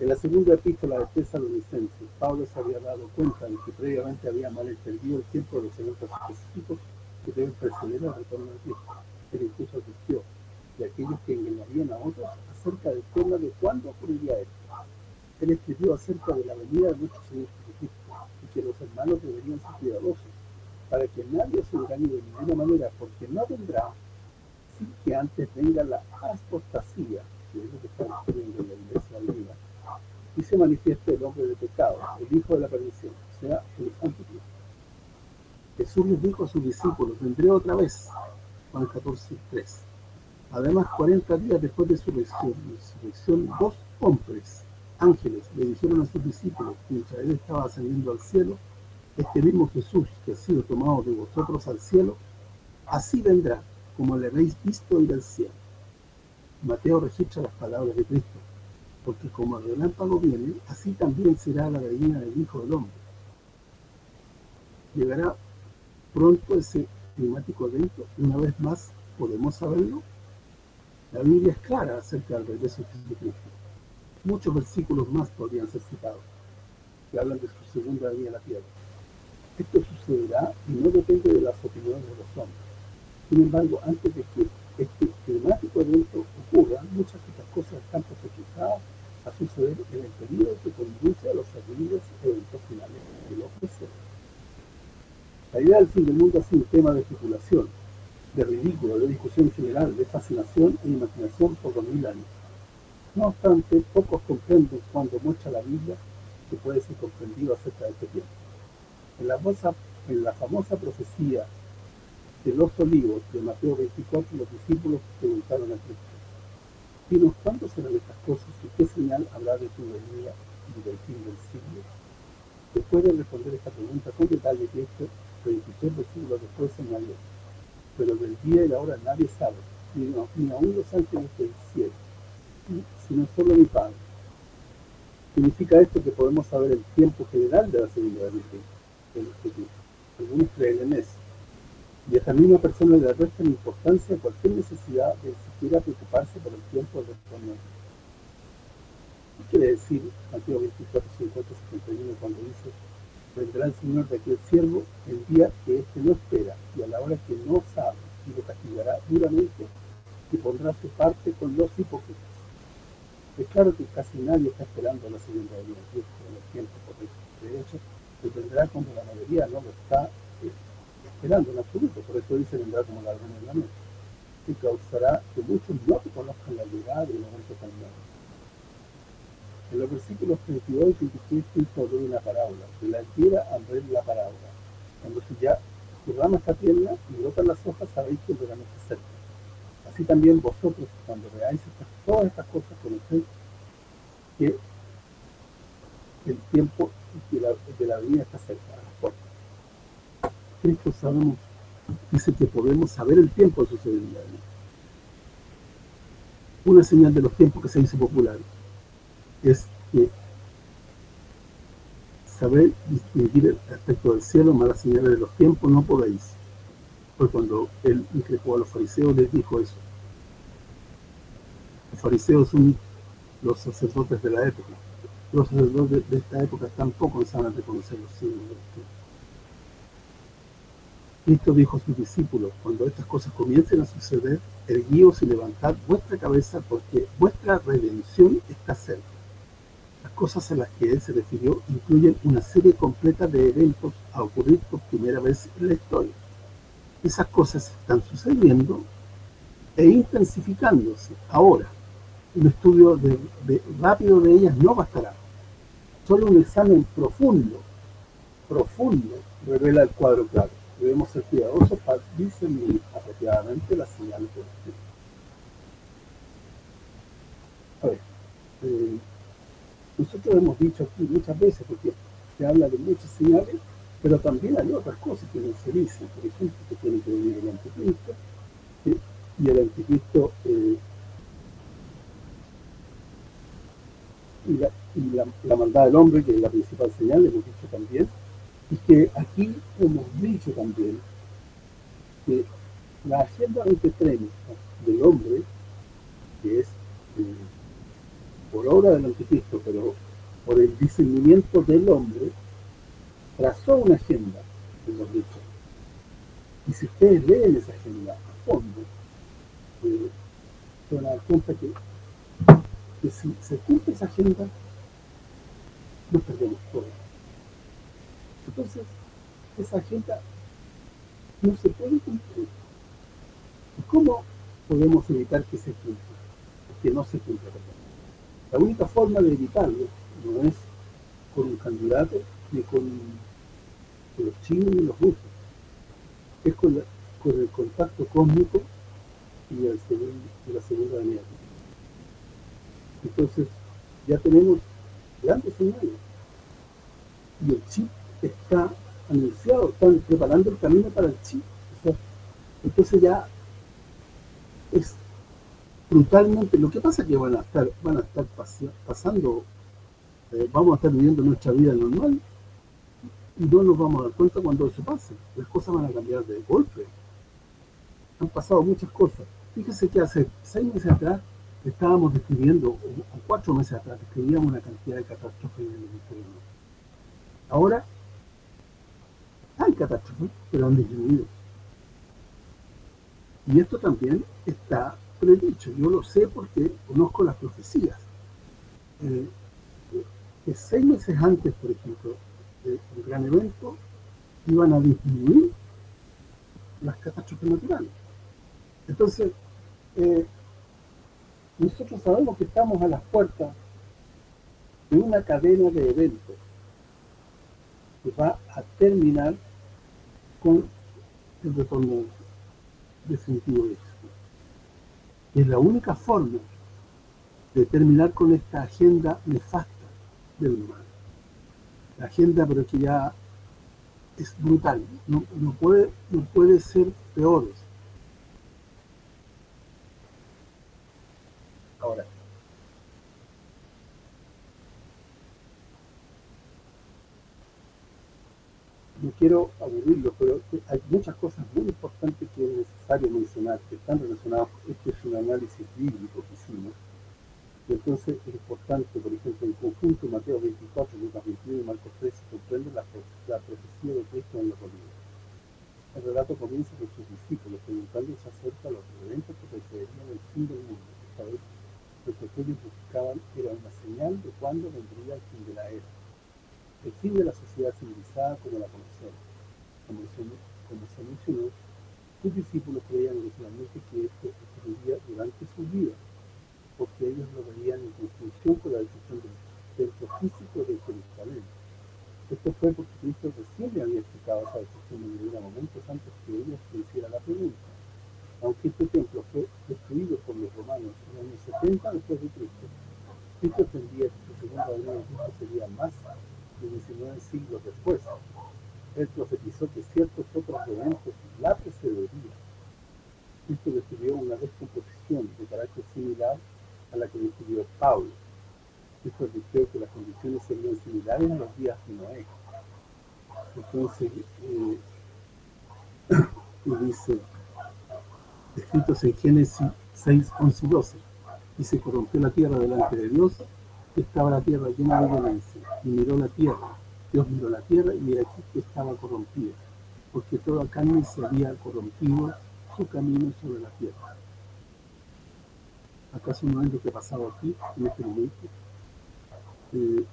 En la segunda epístola de Tesalonicenses, Pablo se había dado cuenta de que previamente había malentendido el tiempo de los eventos específicos que deben preceder al retorno de Cristo. Él incluso advirtió de aquellos que engañarían a otros acerca del tema de cuándo ocurriría esto. Él escribió acerca de la venida de nuestro Señor que los hermanos deberían ser cuidadosos para que nadie se engañe de ninguna manera, porque no vendrá sin que antes venga la apostasía, que es lo que está escribiendo en la iglesia y se manifieste el hombre de pecado, el hijo de la perdición, o sea, el anticristo. Jesús les dijo a sus discípulos, vendré otra vez, Juan 14, 3. Además, 40 días después de su resurrección, dos hombres, ángeles, le dijeron a sus discípulos, mientras él estaba ascendiendo al cielo, este mismo Jesús que ha sido tomado de vosotros al cielo, así vendrá, como le habéis visto ir al cielo. Mateo registra las palabras de Cristo, porque como el relámpago viene, así también será la venida del Hijo del Hombre. Llegará pronto ese climático evento, una vez más, ¿podemos saberlo? La Biblia es clara acerca del regreso de Jesucristo. Muchos versículos más podrían ser citados, que hablan de su segunda venida a la tierra. Esto sucederá y no depende de las opiniones de los hombres. Sin embargo, antes de que este climático evento ocurra, muchas de estas cosas están profetizadas a suceder en el periodo que conduce a los terribles eventos finales de los deseos. La idea del fin del mundo ha sido un tema de especulación, de ridículo, de discusión general, de fascinación e imaginación por dos mil años. No obstante, pocos comprenden cuando muestra la Biblia que puede ser comprendido acerca de este tiempo. En la, en la famosa profecía de los olivos de Mateo 24, los discípulos preguntaron a Cristo, Dinos, ¿cuándo serán estas cosas y qué señal habrá de tu venida y del fin del siglo? Después de responder esta pregunta con detalle, Cristo 23 versículos después señaló, pero del día y la hora nadie sabe, ni, ni aún los ángeles del cielo, sino solo mi Padre. Significa esto que podemos saber el tiempo general de la segunda venida de Cristo. Algunos creen en eso. Y a esta misma persona le restan importancia a cualquier necesidad de siquiera preocuparse por el tiempo de retorno. ¿Qué quiere decir Mateo 24, 50, 71 cuando dice vendrá el Señor de aquel siervo el día que éste no espera y a la hora que no sabe y lo castigará duramente y pondrá su parte con los hipócritas. Es claro que casi nadie está esperando la segunda venida de Cristo en el. De hecho, se vendrá cuando la mayoría no lo está eh, esperando en absoluto. Por eso dice vendrá como la luna en la noche. Y causará que muchos no reconozcan la llegada del momento tan en los versículos 32 y 33 Cristo de una parábola, de la entera al la parábola. Cuando si ya su rama está tierna y brotan las hojas, sabéis que el verano está cerca. Así también vosotros, cuando veáis todas estas cosas, conocéis que el tiempo de la, de vida está cerca, a las puertas. Cristo sabemos, dice que podemos saber el tiempo de su severidad. Una señal de los tiempos que se dice popular es que saber distinguir el aspecto del cielo, malas señales de los tiempos, no podéis. Cuando él increpó a los fariseos, les dijo eso. Los fariseos son los sacerdotes de la época. Los sacerdotes de esta época tampoco saben reconocer los signos de tiempos. Cristo dijo a sus discípulos, cuando estas cosas comiencen a suceder, erguíos y levantad vuestra cabeza porque vuestra redención está cerca. Las cosas a las que él se refirió incluyen una serie completa de eventos a ocurrir por primera vez en la historia. Esas cosas están sucediendo e intensificándose ahora. Un estudio rápido de ellas no bastará. Solo un examen profundo, profundo, revela el cuadro claro debemos ser cuidadosos para discernir apropiadamente las señales de los A ver, eh, nosotros hemos dicho aquí muchas veces, porque se habla de muchas señales, pero también hay otras cosas que no se dicen, por ejemplo, que tiene que venir el anticristo, y el anticristo eh, y, la, y la, maldad del hombre, que es la principal señal, hemos dicho también, y que aquí hemos dicho también que la agenda 2030 del hombre, que es eh, por obra del anticristo, pero por el discernimiento del hombre, trazó una agenda, hemos dicho. Y si ustedes leen esa agenda a fondo, eh, se van a dar cuenta que, si se cumple esa agenda, nos perdemos todo. Entonces, esa agenda no se puede cumplir. ¿Y cómo podemos evitar que se cumpla? Que no se cumpla. La única forma de evitarlo no es con un candidato ni con los chinos ni los rusos. Es con, la, con el contacto cósmico y, y la segunda venida. Entonces, ya tenemos grandes señales. Y el chip está anunciado, están preparando el camino para el chip. Entonces ya es brutalmente, lo que pasa es que van a estar, van a estar pas pasando, eh, vamos a estar viviendo nuestra vida normal y no nos vamos a dar cuenta cuando eso pase. Las cosas van a cambiar de golpe. Han pasado muchas cosas. Fíjese que hace seis meses atrás estábamos describiendo, o cuatro meses atrás, describíamos una cantidad de catástrofes en el ministerio. Ahora hay catástrofes, pero han disminuido. Y esto también está predicho. Yo lo sé porque conozco las profecías. Eh, que seis meses antes, por ejemplo, del gran evento, iban a disminuir las catástrofes naturales. Entonces, eh, nosotros sabemos que estamos a las puertas de una cadena de eventos que va a terminar con el retorno definitivo de Jesús. Es la única forma de terminar con esta agenda nefasta del mal. La agenda pero que ya es brutal, no, no puede, no puede ser peor. Ahora, no quiero aburrirlo, pero hay muchas cosas muy importantes que es necesario mencionar, que están relacionadas, este es un análisis bíblico que hicimos, y entonces es importante, por ejemplo, en conjunto Mateo 24, Lucas 21 y Marcos 13 comprende la, la profecía de Cristo en los olivos. El relato comienza con sus discípulos preguntándose acerca de los eventos que precederían el fin del mundo. Esta vez, lo que ellos buscaban era una señal de cuándo vendría el fin de la era el fin de la sociedad civilizada como la conocemos. Como se, como se mencionó, sus discípulos creían originalmente que esto ocurriría durante su vida, porque ellos lo veían en conjunción con la destrucción del templo físico de Jerusalén. Esto fue porque Cristo recién le había explicado esa destrucción en Medina momentos antes que ellos le hiciera la pregunta. aunque este templo fue destruido por los romanos en el año 70 después de Cristo, Cristo entendía que su segunda venida en Cristo sería más de 19 siglos después. Él profetizó que ciertos otros eventos la precederían. Cristo describió una descomposición de carácter similar a la que describió Pablo. Cristo advirtió que las condiciones serían similares a los días de Noé. Entonces, eh, y dice, escritos en Génesis 6, 11 y 12, y se corrompió la tierra delante de Dios, estaba la tierra llena de violencia, y miró la tierra, Dios miró la tierra, y mira aquí que estaba corrompida, porque toda carne se había corrompido su camino sobre la tierra. ¿Acaso no es lo que ha pasado aquí, en este momento? Eh,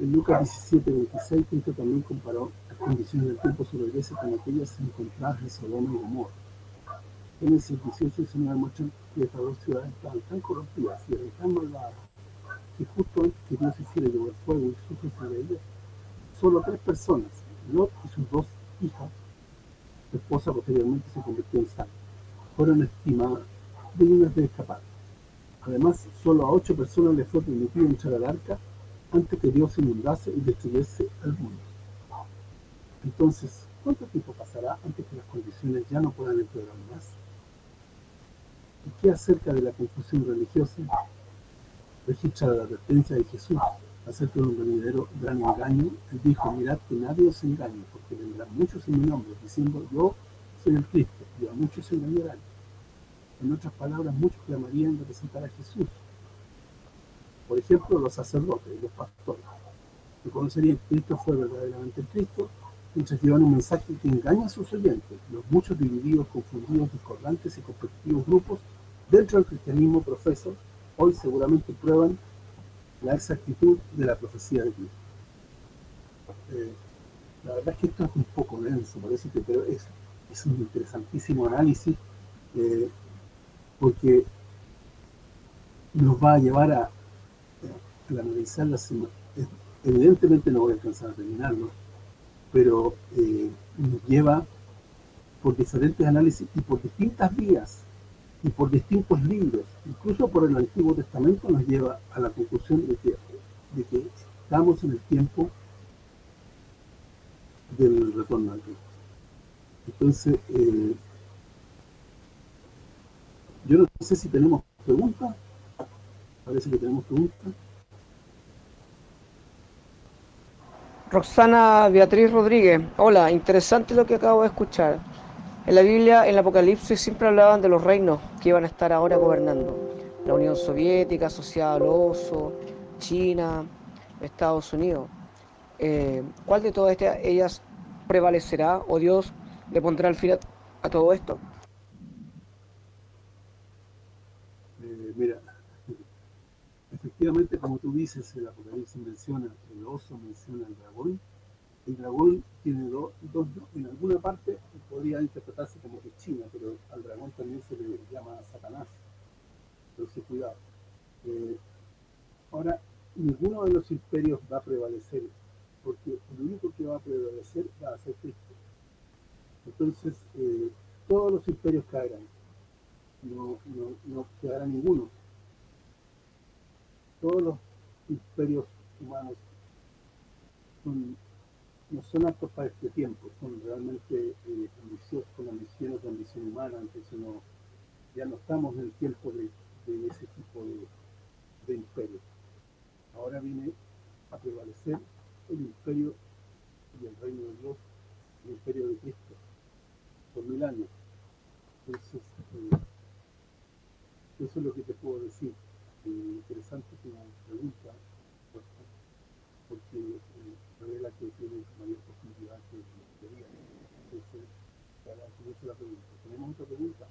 en Lucas 17, 26, Cristo también comparó las condiciones del tiempo sobre la iglesia con aquellas encontradas en Sodoma y Gomorra. En el 18 el Señor muestra que estas dos ciudades estaban tan corrompidas y eran tan malvadas que justo antes que Dios hiciera llover fuego y sufre sobre ellas, solo tres personas, Lot y sus dos hijas, su esposa posteriormente se convirtió en sal, fueron estimadas dignas de escapar. Además, solo a ocho personas les fue permitido entrar al arca antes que Dios inundase y destruyese al mundo. Entonces, ¿cuánto tiempo pasará antes que las condiciones ya no puedan empeorar más? ¿Y qué acerca de la confusión religiosa? Registra la advertencia de Jesús acerca de un venidero gran engaño. Él dijo, mirad que nadie os engañe, porque vendrán muchos en mi nombre, diciendo, yo soy el Cristo, y a muchos se engañarán. En otras palabras, muchos clamarían representar a Jesús. Por ejemplo, los sacerdotes y los pastores. Reconocerían que Cristo fue verdaderamente el Cristo, mientras llevan un mensaje que engaña a sus oyentes, los muchos divididos, confundidos, discordantes y competitivos grupos dentro del cristianismo profeso, hoy seguramente prueban la exactitud de la profecía de Cristo. Eh, la verdad es que esto es un poco denso, parece que pero es, es un interesantísimo análisis eh, porque nos va a llevar a, a analizar la semana. Evidentemente no voy a alcanzar a terminarlo, pero eh, nos lleva por diferentes análisis y por distintas vías y por distintos libros, incluso por el Antiguo Testamento nos lleva a la conclusión de que, de que estamos en el tiempo del retorno al Cristo. Entonces, eh, yo no sé si tenemos preguntas, parece que tenemos preguntas. Roxana Beatriz Rodríguez, hola, interesante lo que acabo de escuchar. En la Biblia, en el Apocalipsis, siempre hablaban de los reinos que iban a estar ahora gobernando. La Unión Soviética, asociada al oso, China, Estados Unidos. Eh, ¿Cuál de todas estas, ellas prevalecerá o Dios le pondrá al fin a todo esto? Eh, mira, efectivamente, como tú dices, el Apocalipsis menciona el oso, menciona el dragón. El dragón tiene dos, dos en alguna parte podría interpretarse como que China, pero al dragón también se le llama Satanás. Entonces, cuidado. Eh, ahora, ninguno de los imperios va a prevalecer, porque el único que va a prevalecer va a ser Cristo. Entonces, eh, todos los imperios caerán. No, no, no quedará ninguno todos los imperios humanos no son aptos para este tiempo, son realmente eh, ambiciosos, con ambiciones de ambición humana, ya no estamos en el tiempo de, ese tipo de, de imperio. Ahora viene a prevalecer el imperio y el reino de Dios, el imperio de Cristo, por mil años. Eh, eso es lo que te puedo decir interesante tu pregunta, porque eh, revela que tiene mayor posibilidad que debería. Entonces, agradezco mucho la pregunta. ¿Tenemos otra pregunta?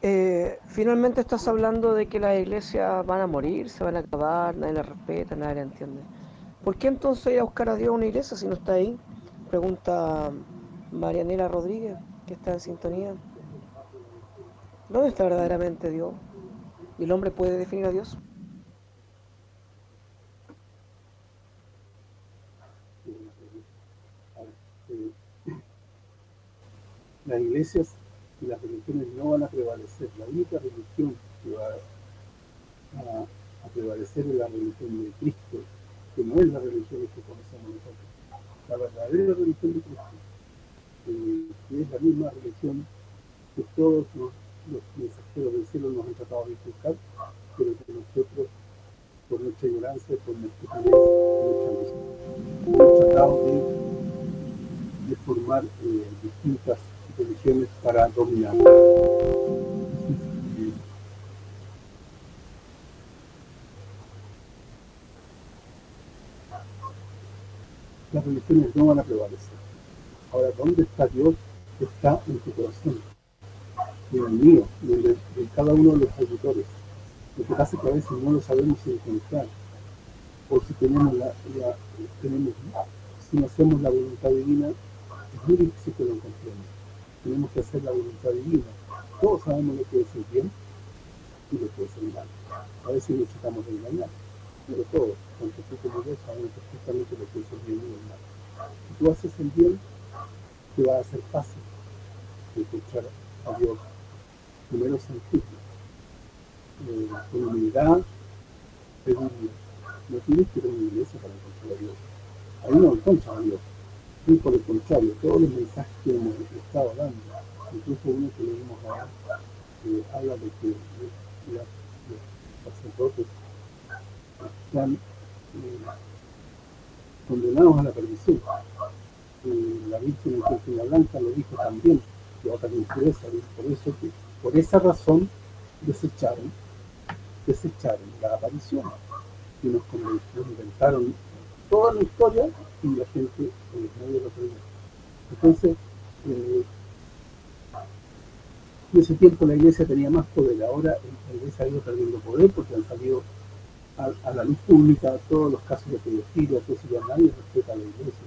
Eh, finalmente estás hablando de que las iglesias van a morir, se van a acabar, nadie las respeta, nadie las entiende. ¿Por qué entonces ir a buscar a Dios a una iglesia si no está ahí? Pregunta Marianela Rodríguez, que está en sintonía. ¿Dónde está verdaderamente Dios? ¿Y el hombre puede definir a Dios? las iglesias y las religiones no van a prevalecer. La única religión que va a, prevalecer es la religión de Cristo, que no es la religión que conocemos nosotros. La verdadera religión de Cristo, eh, que es la misma religión que todos los, mensajeros del cielo nos han tratado de inculcar, pero que nosotros, por nuestra ignorancia, por nuestra ignorancia, hemos tratado de, formar eh, distintas religiones para dominar. Las religiones no van a prevalecer. Ahora, ¿dónde está Dios? Está en tu corazón, el mío, en de cada uno de los auditores. Lo que pasa es que a veces no lo sabemos encontrar. O si tenemos la, tenemos, si no hacemos la voluntad divina, es muy difícil que lo encontremos tenemos que hacer la voluntad divina. Todos sabemos lo que es el bien y lo que es el mal. A veces nos tratamos de engañar, pero todos, tanto tú como yo, sabemos perfectamente lo que es el bien y el mal. Si tú haces el bien, te va a ser fácil encontrar a Dios. Primero sentirlo, eh, con humildad, pedirle. No tienes que a una iglesia para encontrar a Dios. Ahí no encuentras a Dios y por el contrario, todos los mensajes que hemos estado dando, incluso uno que leímos ahora, que habla de que los sacerdotes están eh, condenados a la perdición. Eh, la Virgen en la Blanca lo dijo también, que otra interesa, por eso que, por esa razón desecharon, desecharon la aparición y nos, inventaron toda la historia y la gente eh, nadie lo creía. Entonces, eh, en ese tiempo la iglesia tenía más poder, ahora la iglesia ha ido perdiendo poder porque han salido a, la luz pública todos los casos de pedofilia, entonces ya nadie respeta a la iglesia.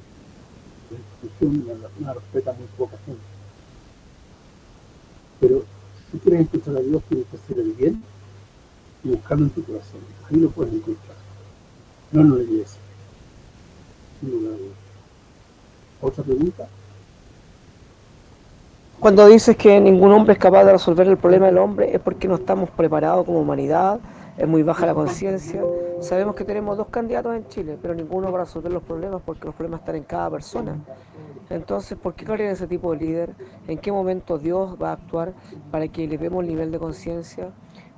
La institución la, respeta muy poca gente. Pero si quieres encontrar a Dios, tienes que hacer el bien y buscarlo en tu corazón. Ahí lo puedes encontrar, no en la iglesia. ¿Otra pregunta? Cuando dices que ningún hombre es capaz de resolver el problema del hombre, es porque no estamos preparados como humanidad, es muy baja la conciencia. Sabemos que tenemos dos candidatos en Chile, pero ninguno va a resolver los problemas porque los problemas están en cada persona. Entonces, ¿por qué creer ese tipo de líder? ¿En qué momento Dios va a actuar para que elevemos el nivel de conciencia?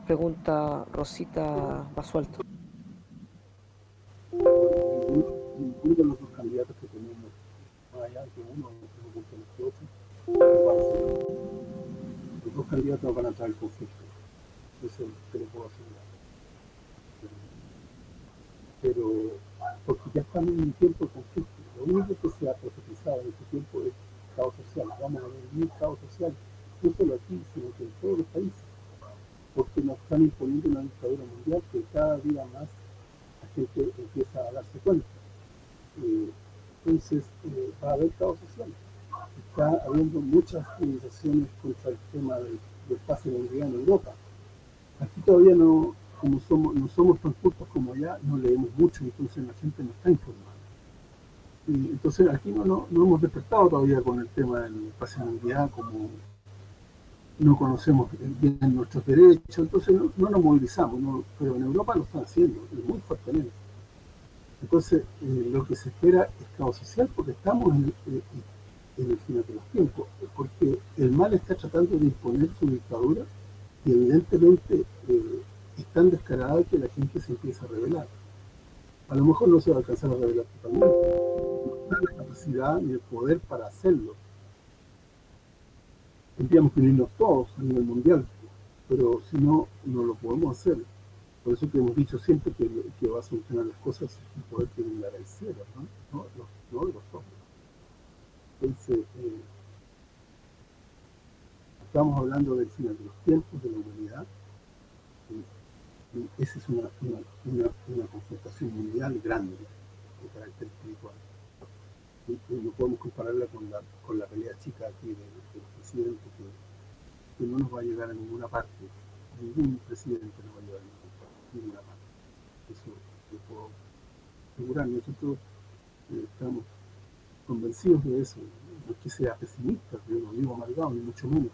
Pregunta Rosita Basualto de los dos candidatos que tenemos, allá que uno es que los dos candidatos van a traer conflicto. Eso te lo puedo asegurar. Pero, porque ya estamos en un tiempo de conflicto. Lo único que se ha profetizado en este tiempo es caos social. Vamos a vivir caos social, no solo aquí, sino que en todos los países. Porque nos están imponiendo una dictadura mundial que cada día más la gente empieza a darse cuenta entonces eh, va a haber caos social. Está habiendo muchas movilizaciones contra el tema del, del pase en Europa. Aquí todavía no, como somos, no somos tan cultos como allá, no leemos mucho, entonces la gente no está informada. Entonces aquí no, no, hemos despertado todavía con el tema de movilidad, como no conocemos bien nuestros derechos, entonces no, nos movilizamos, pero en Europa lo están haciendo, muy fuertemente. Entonces, eh, lo que se espera es caos social porque estamos en, el final de los tiempos, porque el mal está tratando de imponer su dictadura y evidentemente eh, es tan descarada que la gente se empieza a rebelar. A lo mejor no se va a alcanzar a rebelar totalmente, no está la capacidad ni el poder para hacerlo. Tendríamos que unirnos todos a nivel mundial, pero si no, no lo podemos hacer. Por eso que hemos dicho siempre que, que va a solucionar las cosas el poder que venga del cielo, ¿no? No, los, no los hombres. Entonces, eh, estamos hablando del final de los tiempos, de la humanidad. Esa es una, una, una, confrontación mundial grande de carácter espiritual. Y, no podemos compararla con la, con la pelea chica aquí de, de los presidentes que, no nos va a llegar a ninguna parte. Ningún presidente nos va a llegar a ninguna ninguna parte. Eso lo puedo asegurar. Nosotros eh, estamos convencidos de eso, no es que sea pesimista, yo no vivo amargado, ni mucho menos.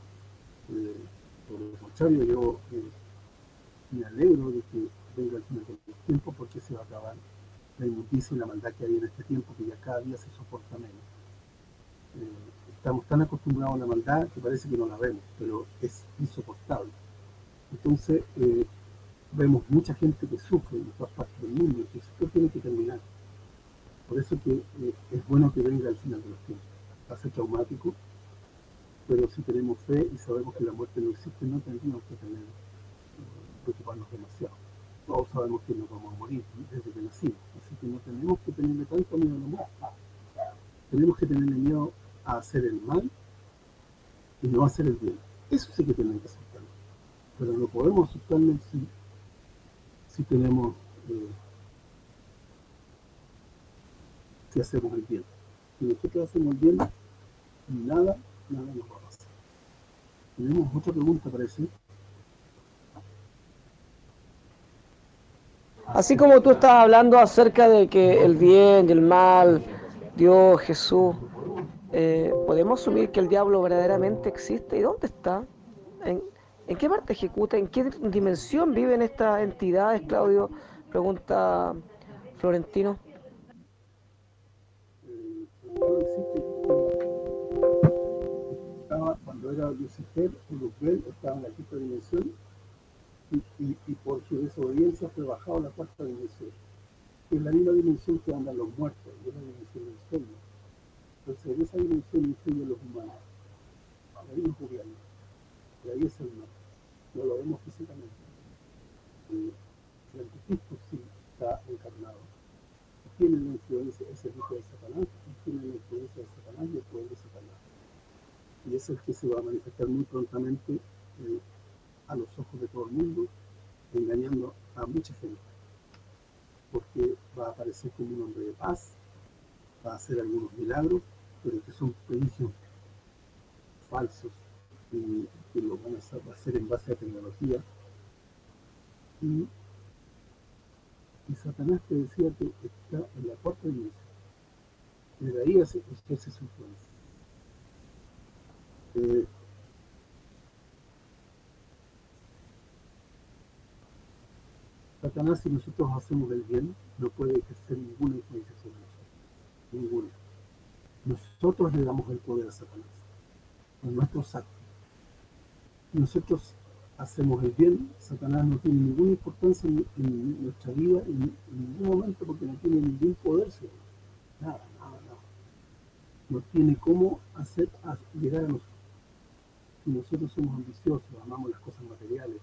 Eh, por lo contrario, yo eh, me alegro de que venga el final de los tiempos porque se va a acabar la injusticia y la maldad que hay en este tiempo que ya cada día se soporta menos. Eh, estamos tan acostumbrados a la maldad que parece que no la vemos, pero es insoportable. Entonces, eh, vemos mucha gente que sufre en todas partes del mundo, y esto tiene que terminar. Por eso que eh, es bueno que venga el final de los tiempos. Va traumático, pero si tenemos fe y sabemos que la muerte no existe, no tendríamos que tener preocuparnos demasiado. Todos sabemos que nos vamos a morir desde que nacimos, así que no tenemos que tenerle tanto miedo a la muerte. Tenemos que tenerle miedo a hacer el mal y no hacer el bien. Eso sí que tenemos que aceptarlo. Pero no podemos aceptarlo si, si tenemos, eh, si hacemos el bien. Si nosotros hacemos el bien, nada, nada nos va a pasar. Tenemos otra pregunta, parece. Así como tú estás hablando acerca de que el bien y el mal, Dios, Jesús, eh, ¿podemos asumir que el diablo verdaderamente existe? ¿Y dónde está? ¿En, ¿En, qué parte ejecuta? ¿En qué dimensión viven estas entidades, Claudio? Pregunta Florentino. cuando era estaba en la quinta dimensión y, y, y, por su desobediencia fue bajado la cuarta dimensión. Es la misma dimensión que andan los muertos, es la dimensión del sueño. Entonces en esa dimensión influyen los humanos. Ahí los gobiernos. Y ahí es el mal. No lo vemos físicamente. El anticristo sí está encarnado. Tiene la influencia, es el hijo de Satanás, y tiene la influencia de Satanás y el poder de Satanás. Y es el que se va a manifestar muy prontamente a los ojos de todo el mundo, engañando a mucha gente. Porque va a aparecer como un hombre de paz, va a hacer algunos milagros, pero que son prodigios falsos y que lo van a hacer en base a tecnología. Y, Satanás te decía que está en la cuarta dimensión. Desde ahí ejerce su influencia. Eh, Satanás, si nosotros hacemos el bien, no puede ejercer ninguna influencia sobre nosotros. Ninguna. Nosotros le damos el poder a Satanás. Con nuestros actos. Nosotros hacemos el bien, Satanás no tiene ninguna importancia en, nuestra vida en, ningún momento porque no tiene ningún poder sobre Nada, nada, nada. No tiene cómo hacer a llegar a nosotros. Si nosotros somos ambiciosos, amamos las cosas materiales,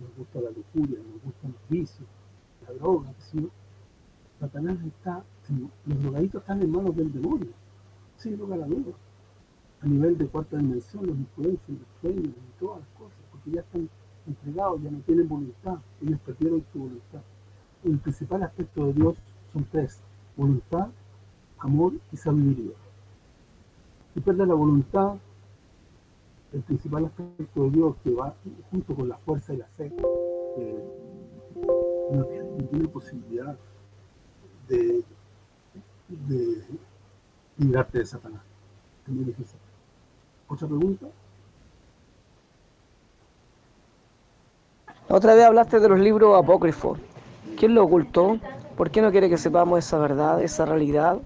nos gusta la lujuria, nos gustan los vicios, la droga, ¿sí? Satanás está, en, los drogaditos están en manos del demonio, sin lugar a dudas. A nivel de cuarta dimensión, los influencian, los sueños y todas las cosas, porque ya están entregados, ya no tienen voluntad, ellos perdieron su voluntad. El principal aspecto de Dios son tres, voluntad, amor y sabiduría. Si pierde la voluntad, el principal aspecto de Dios que va junto con la fuerza y la fe, eh, no tiene posibilidad de, de librarte de Satanás. Es muy difícil. ¿Otra pregunta? Otra vez hablaste de los libros apócrifos. ¿Quién lo ocultó? ¿Por qué no quiere que sepamos esa verdad, esa realidad?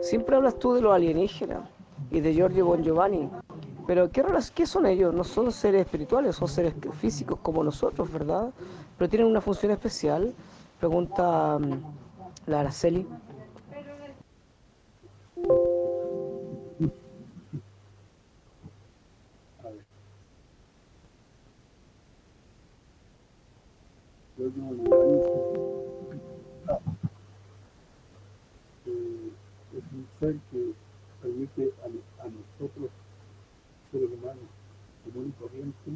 Siempre hablas tú de los alienígenas y de Giorgio Bon Giovanni. Pero ¿qué, ¿qué son ellos? No son seres espirituales, son seres físicos como nosotros, ¿verdad? Pero tienen una función especial. Pregunta um, la Araceli. es un ser que permite a nosotros seres humanos común y corriente,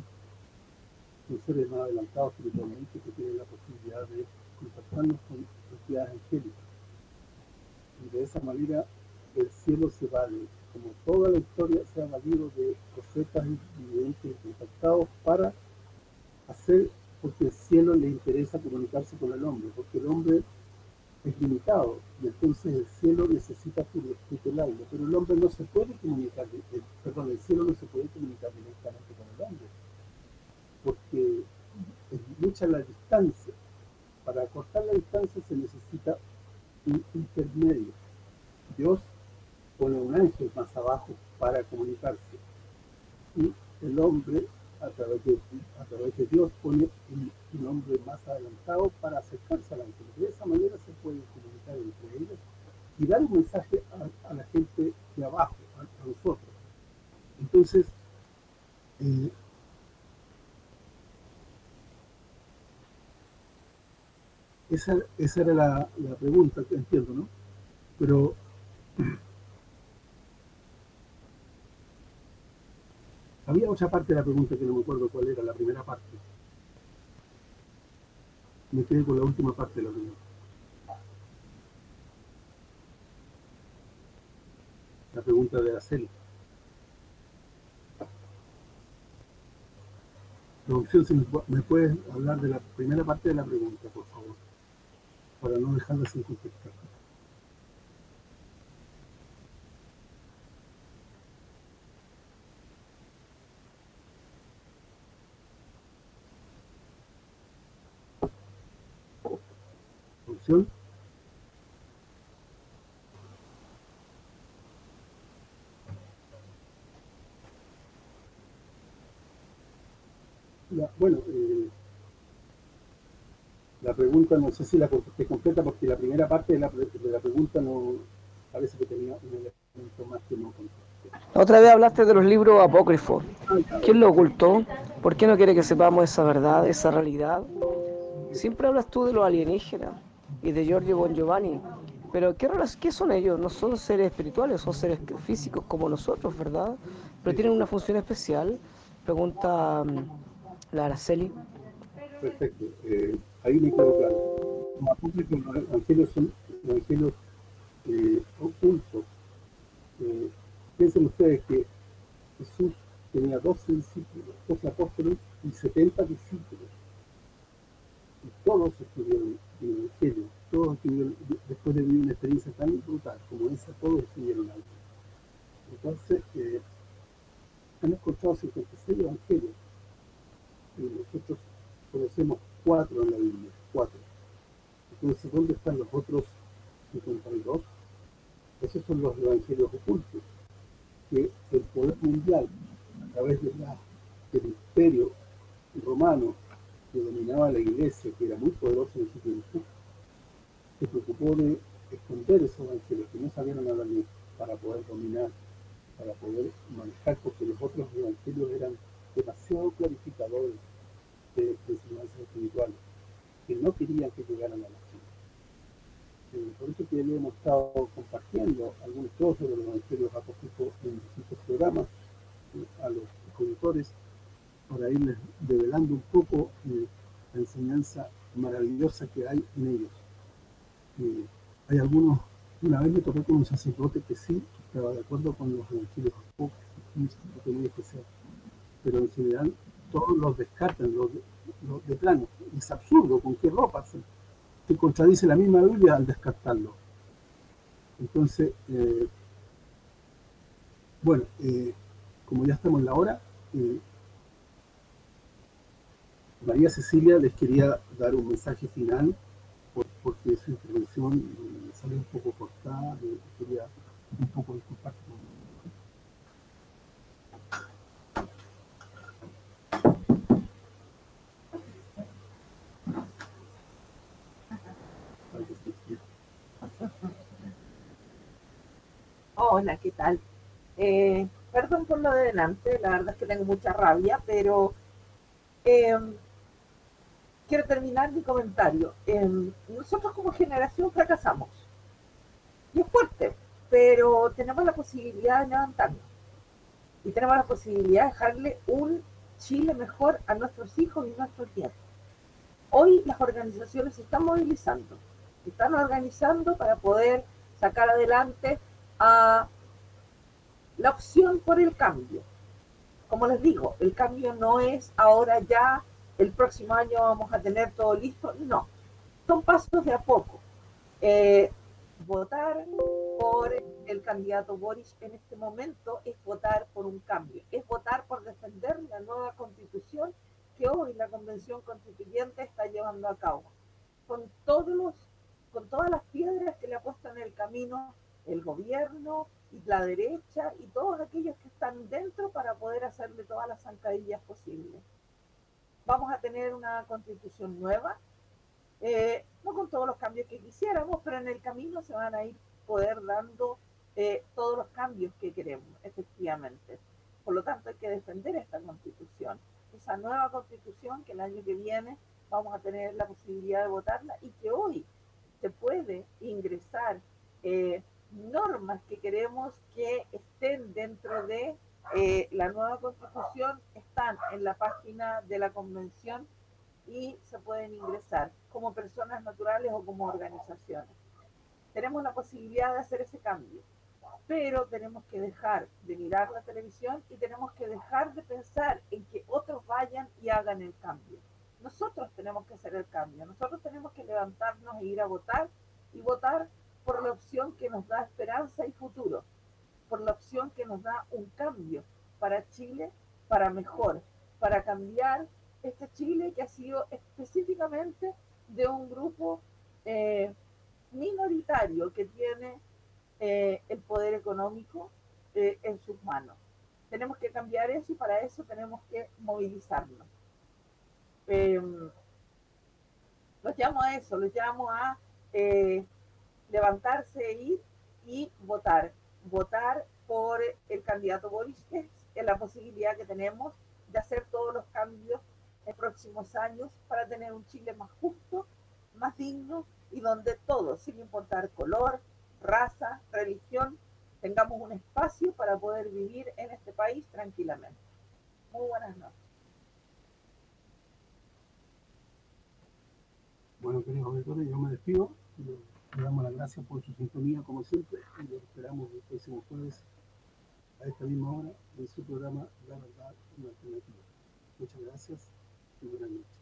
son seres más adelantados espiritualmente que tienen la posibilidad de contactarnos con entidades angélicas. Y de esa manera el cielo se vale, como toda la historia se ha valido de profetas y videntes contactados para hacer, porque el cielo le interesa comunicarse con el hombre, porque el hombre es limitado y entonces el cielo necesita tutelarlo, pero el hombre no se puede comunicar, el, perdón, el cielo no se puede comunicar directamente con el hombre, porque es mucha la distancia. Para acortar la distancia se necesita un intermedio. Dios pone un ángel más abajo para comunicarse y el hombre a través de, a través de Dios pone un, hombre más adelantado para acercarse al ángel. De esa manera se puede comunicar entre ellos y dar un mensaje a, la gente de abajo, a, nosotros. Entonces, eh, esa, esa era la, la pregunta, que entiendo, ¿no? Pero Había otra parte de la pregunta que no me acuerdo cuál era, la primera parte. Me quedé con la última parte de la pregunta. La pregunta de Araceli. Producción, si me puedes hablar de la primera parte de la pregunta, por favor, para no dejarla sin contestar. Bueno, eh, la pregunta no sé si la contesté completa porque la primera parte de la, pregunta no parece que tenía un elemento más que no contesté. Otra vez hablaste de los libros apócrifos. Ah, ¿Quién lo ocultó? ¿Por qué no quiere que sepamos esa verdad, esa realidad? Siempre hablas tú de los alienígenas y de Giorgio Bon Giovanni. Pero ¿qué, ¿qué son ellos? No son seres espirituales, son seres físicos como nosotros, ¿verdad? Pero tienen una función especial. Pregunta mm, la Araceli. Perfecto. Eh, ahí me quedó claro. Los evangelios son evangelios eh, ocultos. Eh, piensen ustedes que Jesús tenía 12 discípulos, 12 apóstoles y 70 discípulos. Y todos estuvieron el Evangelio, todos después de vivir una experiencia tan brutal como esa, todos escribieron algo. Entonces, eh, han encontrado 56 evangelios y nosotros conocemos cuatro en la Biblia, cuatro. Entonces, ¿dónde están los otros 52? Esos son los evangelios ocultos, que el poder mundial, a través de del imperio romano, que dominaba la iglesia, que era muy poderosa en su tiempo, se preocupó de esconder esos evangelios que no sabían hablar bien para poder dominar, para poder manejar, porque los otros evangelios eran demasiado clarificadores de, enseñanzas espirituales, que no querían que llegaran a la gente. Eh, por eso que le hemos estado compartiendo algunos trozos de los evangelios apócrifos en distintos programas eh, a los auditores para irles develando un poco eh, la enseñanza maravillosa que hay en ellos. Eh, hay algunos, una vez me tocó con un sacerdote que sí estaba de acuerdo con los evangelios un sacerdote muy especial, pero en general todos los descartan, los, de plano. Es absurdo, ¿con qué ropa? Se, contradice la misma Biblia al descartarlo. Entonces, eh, bueno, como ya estamos en la hora, María Cecilia les quería dar un mensaje final porque su intervención salió un poco cortada, quería un poco disculpar. Hola, ¿qué tal? Eh, perdón por lo de delante, la verdad es que tengo mucha rabia, pero eh, quiero terminar mi comentario. Em, nosotros como generación fracasamos. Y es fuerte, pero tenemos la posibilidad de levantarnos. Y tenemos la posibilidad de dejarle un Chile mejor a nuestros hijos y nuestros nietos. Hoy las organizaciones se están movilizando, se están organizando para poder sacar adelante a la opción por el cambio. Como les digo, el cambio no es ahora ya el próximo año vamos a tener todo listo. No, son pasos de a poco. Eh, votar por el candidato Boris en este momento es votar por un cambio, es votar por defender la nueva constitución que hoy la convención constituyente está llevando a cabo, con todos los, con todas las piedras que le ha puesto en el camino el gobierno y la derecha y todos aquellos que están dentro para poder hacerle todas las zancadillas posibles. Vamos a tener una constitución nueva, eh, no con todos los cambios que quisiéramos, pero en el camino se van a ir poder dando eh, todos los cambios que queremos, efectivamente. Por lo tanto, hay que defender esta constitución, esa nueva constitución que el año que viene vamos a tener la posibilidad de votarla y que hoy se puede ingresar eh, normas que queremos que estén dentro de eh, la nueva constitución, están en la página de la convención y se pueden ingresar como personas naturales o como organizaciones. Tenemos la posibilidad de hacer ese cambio, pero tenemos que dejar de mirar la televisión y tenemos que dejar de pensar en que otros vayan y hagan el cambio. Nosotros tenemos que hacer el cambio, nosotros tenemos que levantarnos e ir a votar y votar por la opción que nos da esperanza y futuro, por la opción que nos da un cambio para Chile, para mejor, para cambiar este Chile que ha sido específicamente de un grupo eh, minoritario que tiene eh, el poder económico eh, en sus manos. Tenemos que cambiar eso y para eso tenemos que movilizarnos. Em, los llamo a eso, los llamo a levantarse, ir y votar. Votar por el candidato Boris, que es la posibilidad que tenemos de hacer todos los cambios en próximos años para tener un Chile más justo, más digno y donde todos, sin importar color, raza, religión, tengamos un espacio para poder vivir en este país tranquilamente. Muy buenas noches. Bueno, queridos auditores, yo me despido. Le damos las gracias por su sintonía, como siempre, y lo esperamos el próximo jueves a esta misma hora en su programa La Verdad la Alternativa. Muchas gracias y buenas noches.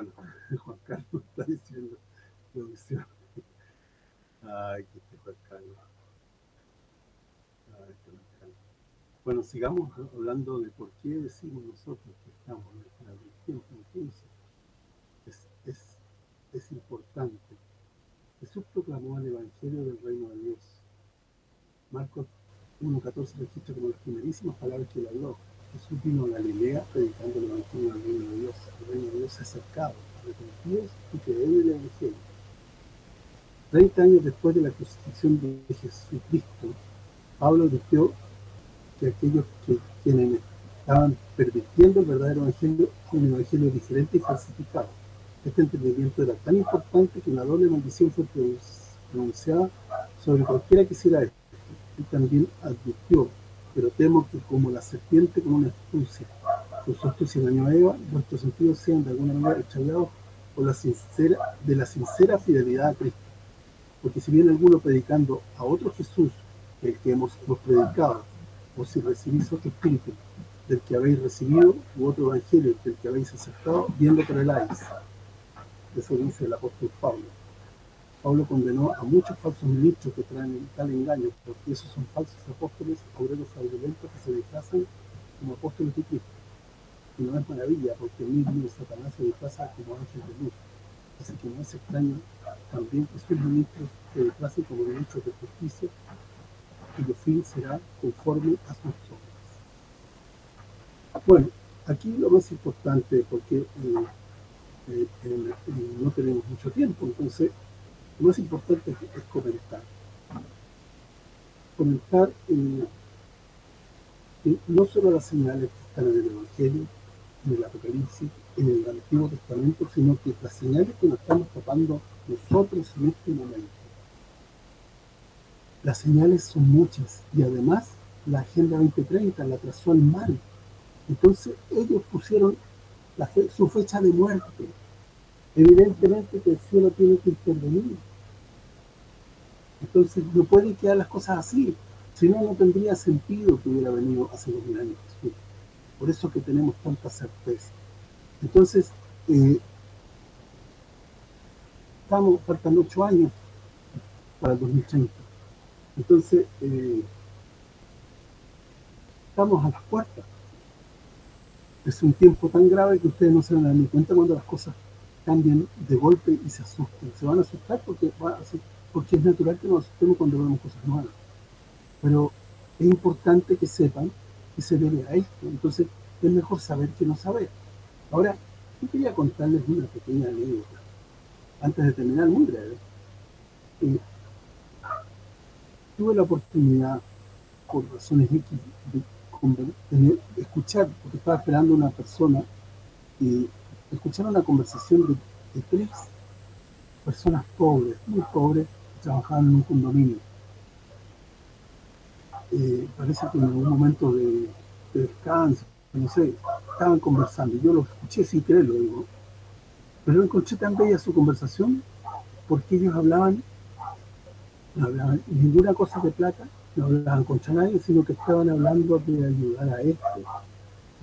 Bueno, Juan Carlos está diciendo producción. Ay, que este Juan Carlos. Ay, este Juan Carlos. Bueno, sigamos hablando de por qué decimos nosotros que estamos en la religión. Entonces, es, es, es importante. Jesús proclamó el Evangelio del Reino de Dios. Marcos 1.14 registra como las primerísimas palabras que él habló. Jesús vino a Galilea predicando el Evangelio del Reino de Dios. El Reino de Dios se ha acercado, arrepentidos y en el Evangelio. Treinta años después de la crucifixión de Jesucristo, Pablo advirtió que aquellos que quienes estaban pervirtiendo el verdadero evangelio un evangelio diferente y falsificado. Este entendimiento era tan importante que una doble maldición fue pronunciada sobre cualquiera que hiciera esto. Y también advirtió, pero temo que como la serpiente con una astucia, vosotros y engañó a Eva, vuestros sentidos sean de alguna manera extraviados por la sincera, de la sincera fidelidad a Cristo. Porque si viene alguno predicando a otro Jesús, el que hemos, predicado, o si recibís otro espíritu del que habéis recibido, u otro evangelio del que habéis aceptado, viendo por el aire. Eso dice el apóstol Pablo. Pablo condenó a muchos falsos ministros que traen tal engaño, porque esos son falsos apóstoles, obreros fraudulentos que se disfrazan como apóstoles de Cristo. Y no es maravilla, porque mismo Satanás se disfraza como ángel de luz. Así que no es extraño también que sus ministros se disfracen como ministros de justicia, cuyo fin será conforme a sus obras. Bueno, aquí lo más importante, porque eh, eh, no tenemos mucho tiempo, entonces lo más importante es comentar. Comentar no solo las señales que están en el Evangelio, en el Apocalipsis, en el Antiguo Testamento, sino que las señales que nos estamos topando nosotros en este momento. Las señales son muchas y además la Agenda 2030 la trazó el mal. Entonces ellos pusieron su fecha de muerte. Evidentemente que el cielo tiene que intervenir. Entonces no pueden quedar las cosas así. Si no, no tendría sentido que hubiera venido hace dos mil años. Por eso que tenemos tanta certeza. Entonces, eh, faltan ocho años para el 2030. Entonces, eh, estamos a las puertas. Es un tiempo tan grave que ustedes no se van a dar ni cuenta cuando las cosas cambien de golpe y se asusten. Se van a asustar porque, porque es natural que nos asustemos cuando vemos cosas nuevas. Pero es importante que sepan que se debe a esto. Entonces, es mejor saber que no saber. Ahora, yo quería contarles una pequeña anécdota, antes de terminar, muy breve. Eh, tuve la oportunidad, por razones X, de escuchar, porque estaba esperando una persona, y escuchar una conversación de, tres personas pobres, muy pobres, que trabajaban en un condominio. Eh, parece que en algún momento de, descanso, no sé, estaban conversando, yo lo escuché sin creerlo, digo, pero encontré tan bella su conversación porque ellos hablaban, no hablaban ninguna cosa de plata, no hablaban contra nadie, sino que estaban hablando de ayudar a este,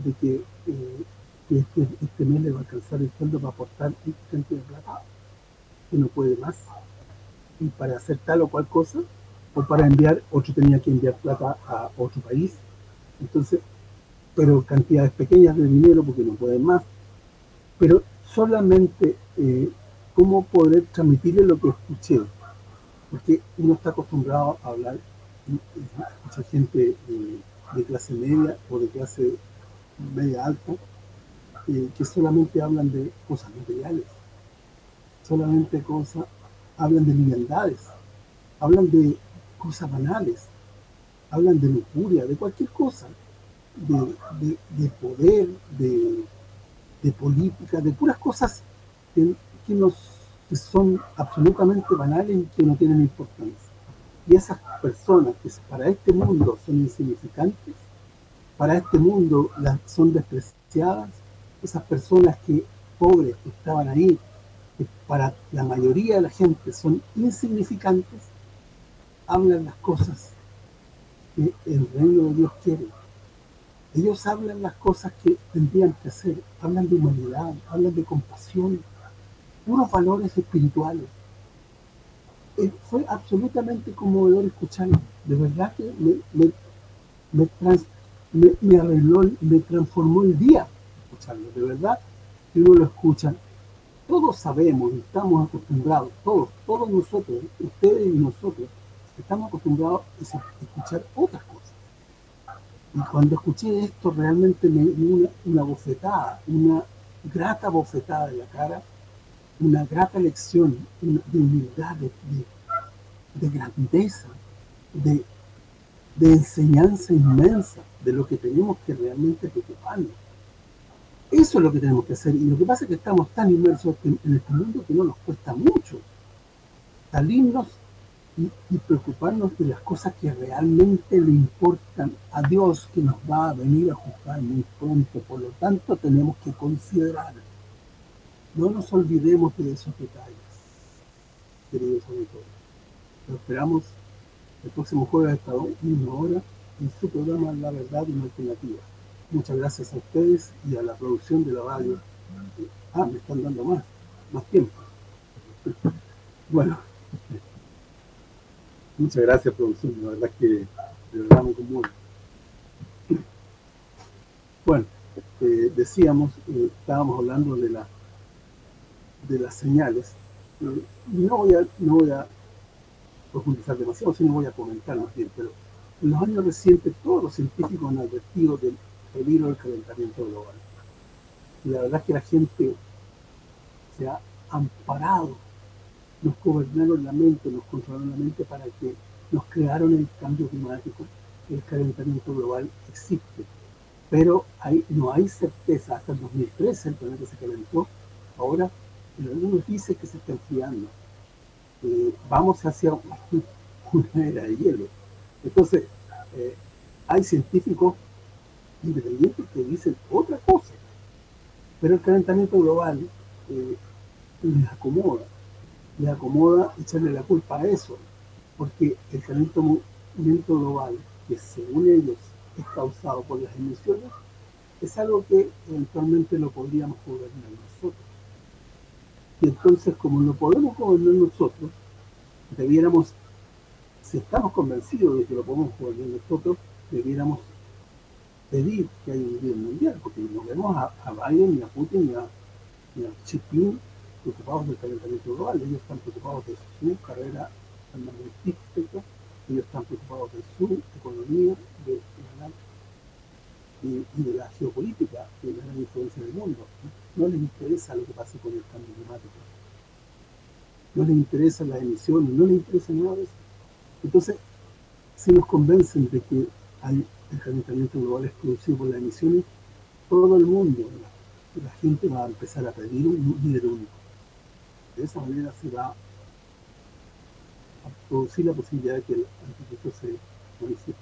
de que, eh, este, este, mes le va a alcanzar el sueldo para aportar este cantidad de plata, que no puede más, y para hacer tal o cual cosa, o para enviar, otro tenía que enviar plata a otro país, entonces, pero cantidades pequeñas de dinero porque no pueden más, pero solamente eh, cómo poder transmitirle lo que escuché, porque uno está acostumbrado a hablar mucha gente de clase media o de clase media alta eh, que solamente hablan de cosas materiales, solamente cosas, hablan de liviandades, hablan de cosas banales, hablan de lujuria, de cualquier cosa, de, poder, de, política, de puras cosas que, que, nos, que son absolutamente banales y que no tienen importancia. Y esas personas que para este mundo son insignificantes, para este mundo las, son despreciadas, esas personas que pobres que estaban ahí, que para la mayoría de la gente son insignificantes, hablan las cosas que el reino de Dios quiere. Ellos hablan las cosas que tendrían que hacer, hablan de humanidad, hablan de compasión, puros valores espirituales eh, fue absolutamente conmovedor escucharlo. De verdad que me, me, arregló, me transformó el día escucharlo. De verdad que uno lo escucha. Todos sabemos, estamos acostumbrados, todos, todos nosotros, ustedes y nosotros, estamos acostumbrados a escuchar otras cosas. Y cuando escuché esto, realmente me dio una, una bofetada, una grata bofetada de la cara, una grata lección de humildad, de, grandeza, de, enseñanza inmensa de lo que tenemos que realmente preocuparnos. Eso es lo que tenemos que hacer. Y lo que pasa es que estamos tan inmersos en, este mundo que no nos cuesta mucho salirnos y, preocuparnos de las cosas que realmente le importan a Dios que nos va a venir a juzgar muy pronto. Por lo tanto, tenemos que considerar no nos olvidemos de esos detalles, queridos auditores. Lo esperamos el próximo jueves a esta misma hora en su programa La Verdad y una Alternativa. Muchas gracias a ustedes y a la producción de la radio. Ah, me están dando más, más tiempo. Bueno, muchas gracias producción, la verdad es que de verdad me conmueve. Bueno, eh, decíamos, eh, estábamos hablando de la de las señales. Eh, no, voy a, no voy a profundizar demasiado, sino voy a comentar más bien, pero en los años recientes todos los científicos han advertido del peligro del calentamiento global. Y la verdad es que la gente se ha amparado, nos gobernaron la mente, nos controlaron la mente para que nos crearon el cambio climático, el calentamiento global existe. Pero no hay certeza, hasta el 2013 el planeta se calentó, ahora pero nos dice que se está enfriando. Eh, vamos hacia una era de hielo. Entonces, eh, hay científicos independientes que dicen otra cosa. Pero el calentamiento global eh, les acomoda, les acomoda echarle la culpa a eso, porque el calentamiento global, que según ellos es causado por las emisiones, es algo que eventualmente lo podríamos gobernar nosotros. Y entonces, como lo podemos gobernar nosotros, debiéramos, si estamos convencidos de que lo podemos gobernar nosotros, debiéramos pedir que haya un gobierno mundial, porque no vemos a, Biden, ni a Putin, ni a, a Xi Jinping preocupados del calentamiento global. Ellos están preocupados de su carrera armamentística, ellos están preocupados de su economía, de, y, de la geopolítica, de la gran influencia del mundo. No les interesa lo que pase con el cambio climático. No les interesan las emisiones, no les interesa nada de. Entonces, si nos convencen de que hay el calentamiento global es producido por las emisiones, todo el mundo, la, gente va a empezar a pedir un líder único. De esa manera se va a producir la posibilidad de que el anticristo se manifieste.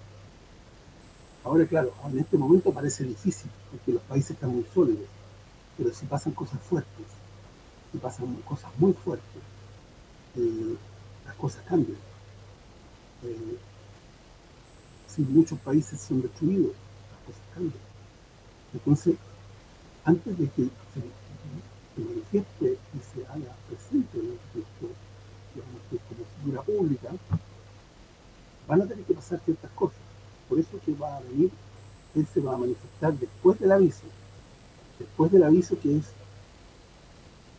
Ahora, claro, en este momento parece difícil, porque los países están muy sólidos, pero si pasan cosas fuertes, si pasan cosas muy fuertes, eh, las cosas cambian. Eh, si muchos países son destruidos, las cosas cambian. Entonces, antes de que se, manifieste y se haga presente en esto, digamos que como figura pública, van a tener que pasar ciertas cosas. Por eso que va a venir, él se va a manifestar después del aviso. Después del aviso que es,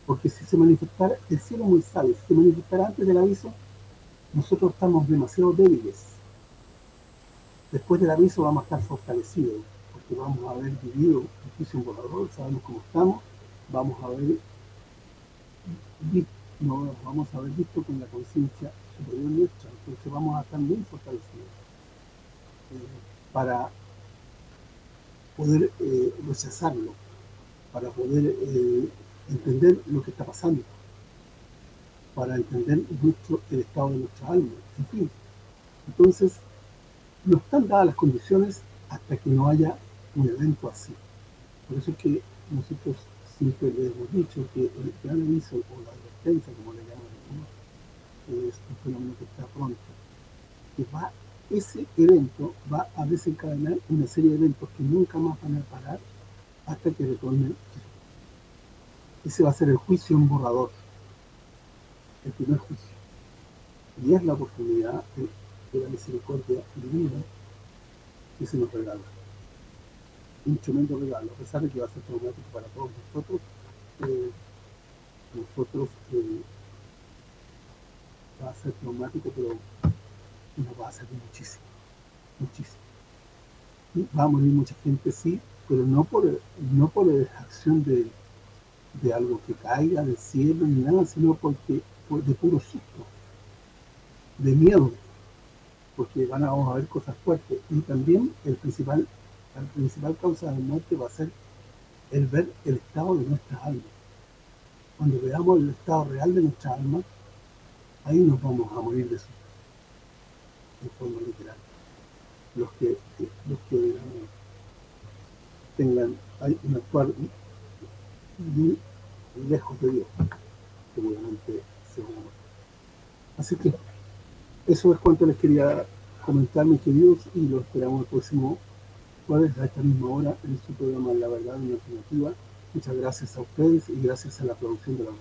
porque si se manifestara, el cielo muy sabio, si se manifestara antes del aviso, nosotros estamos demasiado débiles después del aviso vamos a estar fortalecidos, porque vamos a haber vivido el juicio borrador, sabemos cómo estamos, vamos a haber no, vamos a haber visto con la conciencia superior nuestra, entonces vamos a estar muy fortalecidos eh, para poder eh, rechazarlo, para poder eh, entender lo que está pasando, para entender nuestro, el estado de nuestra alma, en fin. Entonces, no están dadas las condiciones hasta que no haya un evento así. Por eso es que nosotros siempre le hemos dicho que el gran aviso o la advertencia, como le llaman algunos, es un fenómeno que está pronto. Que va, ese evento va a desencadenar una serie de eventos que nunca más van a parar hasta que retornen. Ese va a ser el juicio en borrador, el primer juicio. Y es la oportunidad de de la misericordia divina que se nos regala. Un tremendo regalo, a pesar de que va a ser traumático para todos nosotros, eh, nosotros eh, va a ser traumático, pero nos va a servir muchísimo, muchísimo. Y va a morir mucha gente, sí, pero no por, no por acción de, de algo que caiga del cielo ni nada, sino porque de puro susto, de miedo, porque van a, vamos a ver cosas fuertes. Y también el principal, la principal causa de muerte va a ser el ver el estado de nuestras almas. Cuando veamos el estado real de nuestra alma, ahí nos vamos a morir de eso, en forma literal. Los que, los que tengan un actuar muy lejos de Dios, seguramente se van a morir. Así que eso es cuanto les quería comentar, mis queridos, y lo esperamos el próximo jueves a esta misma hora en su programa La Verdad y Alternativa. Muchas gracias a ustedes y gracias a la producción de la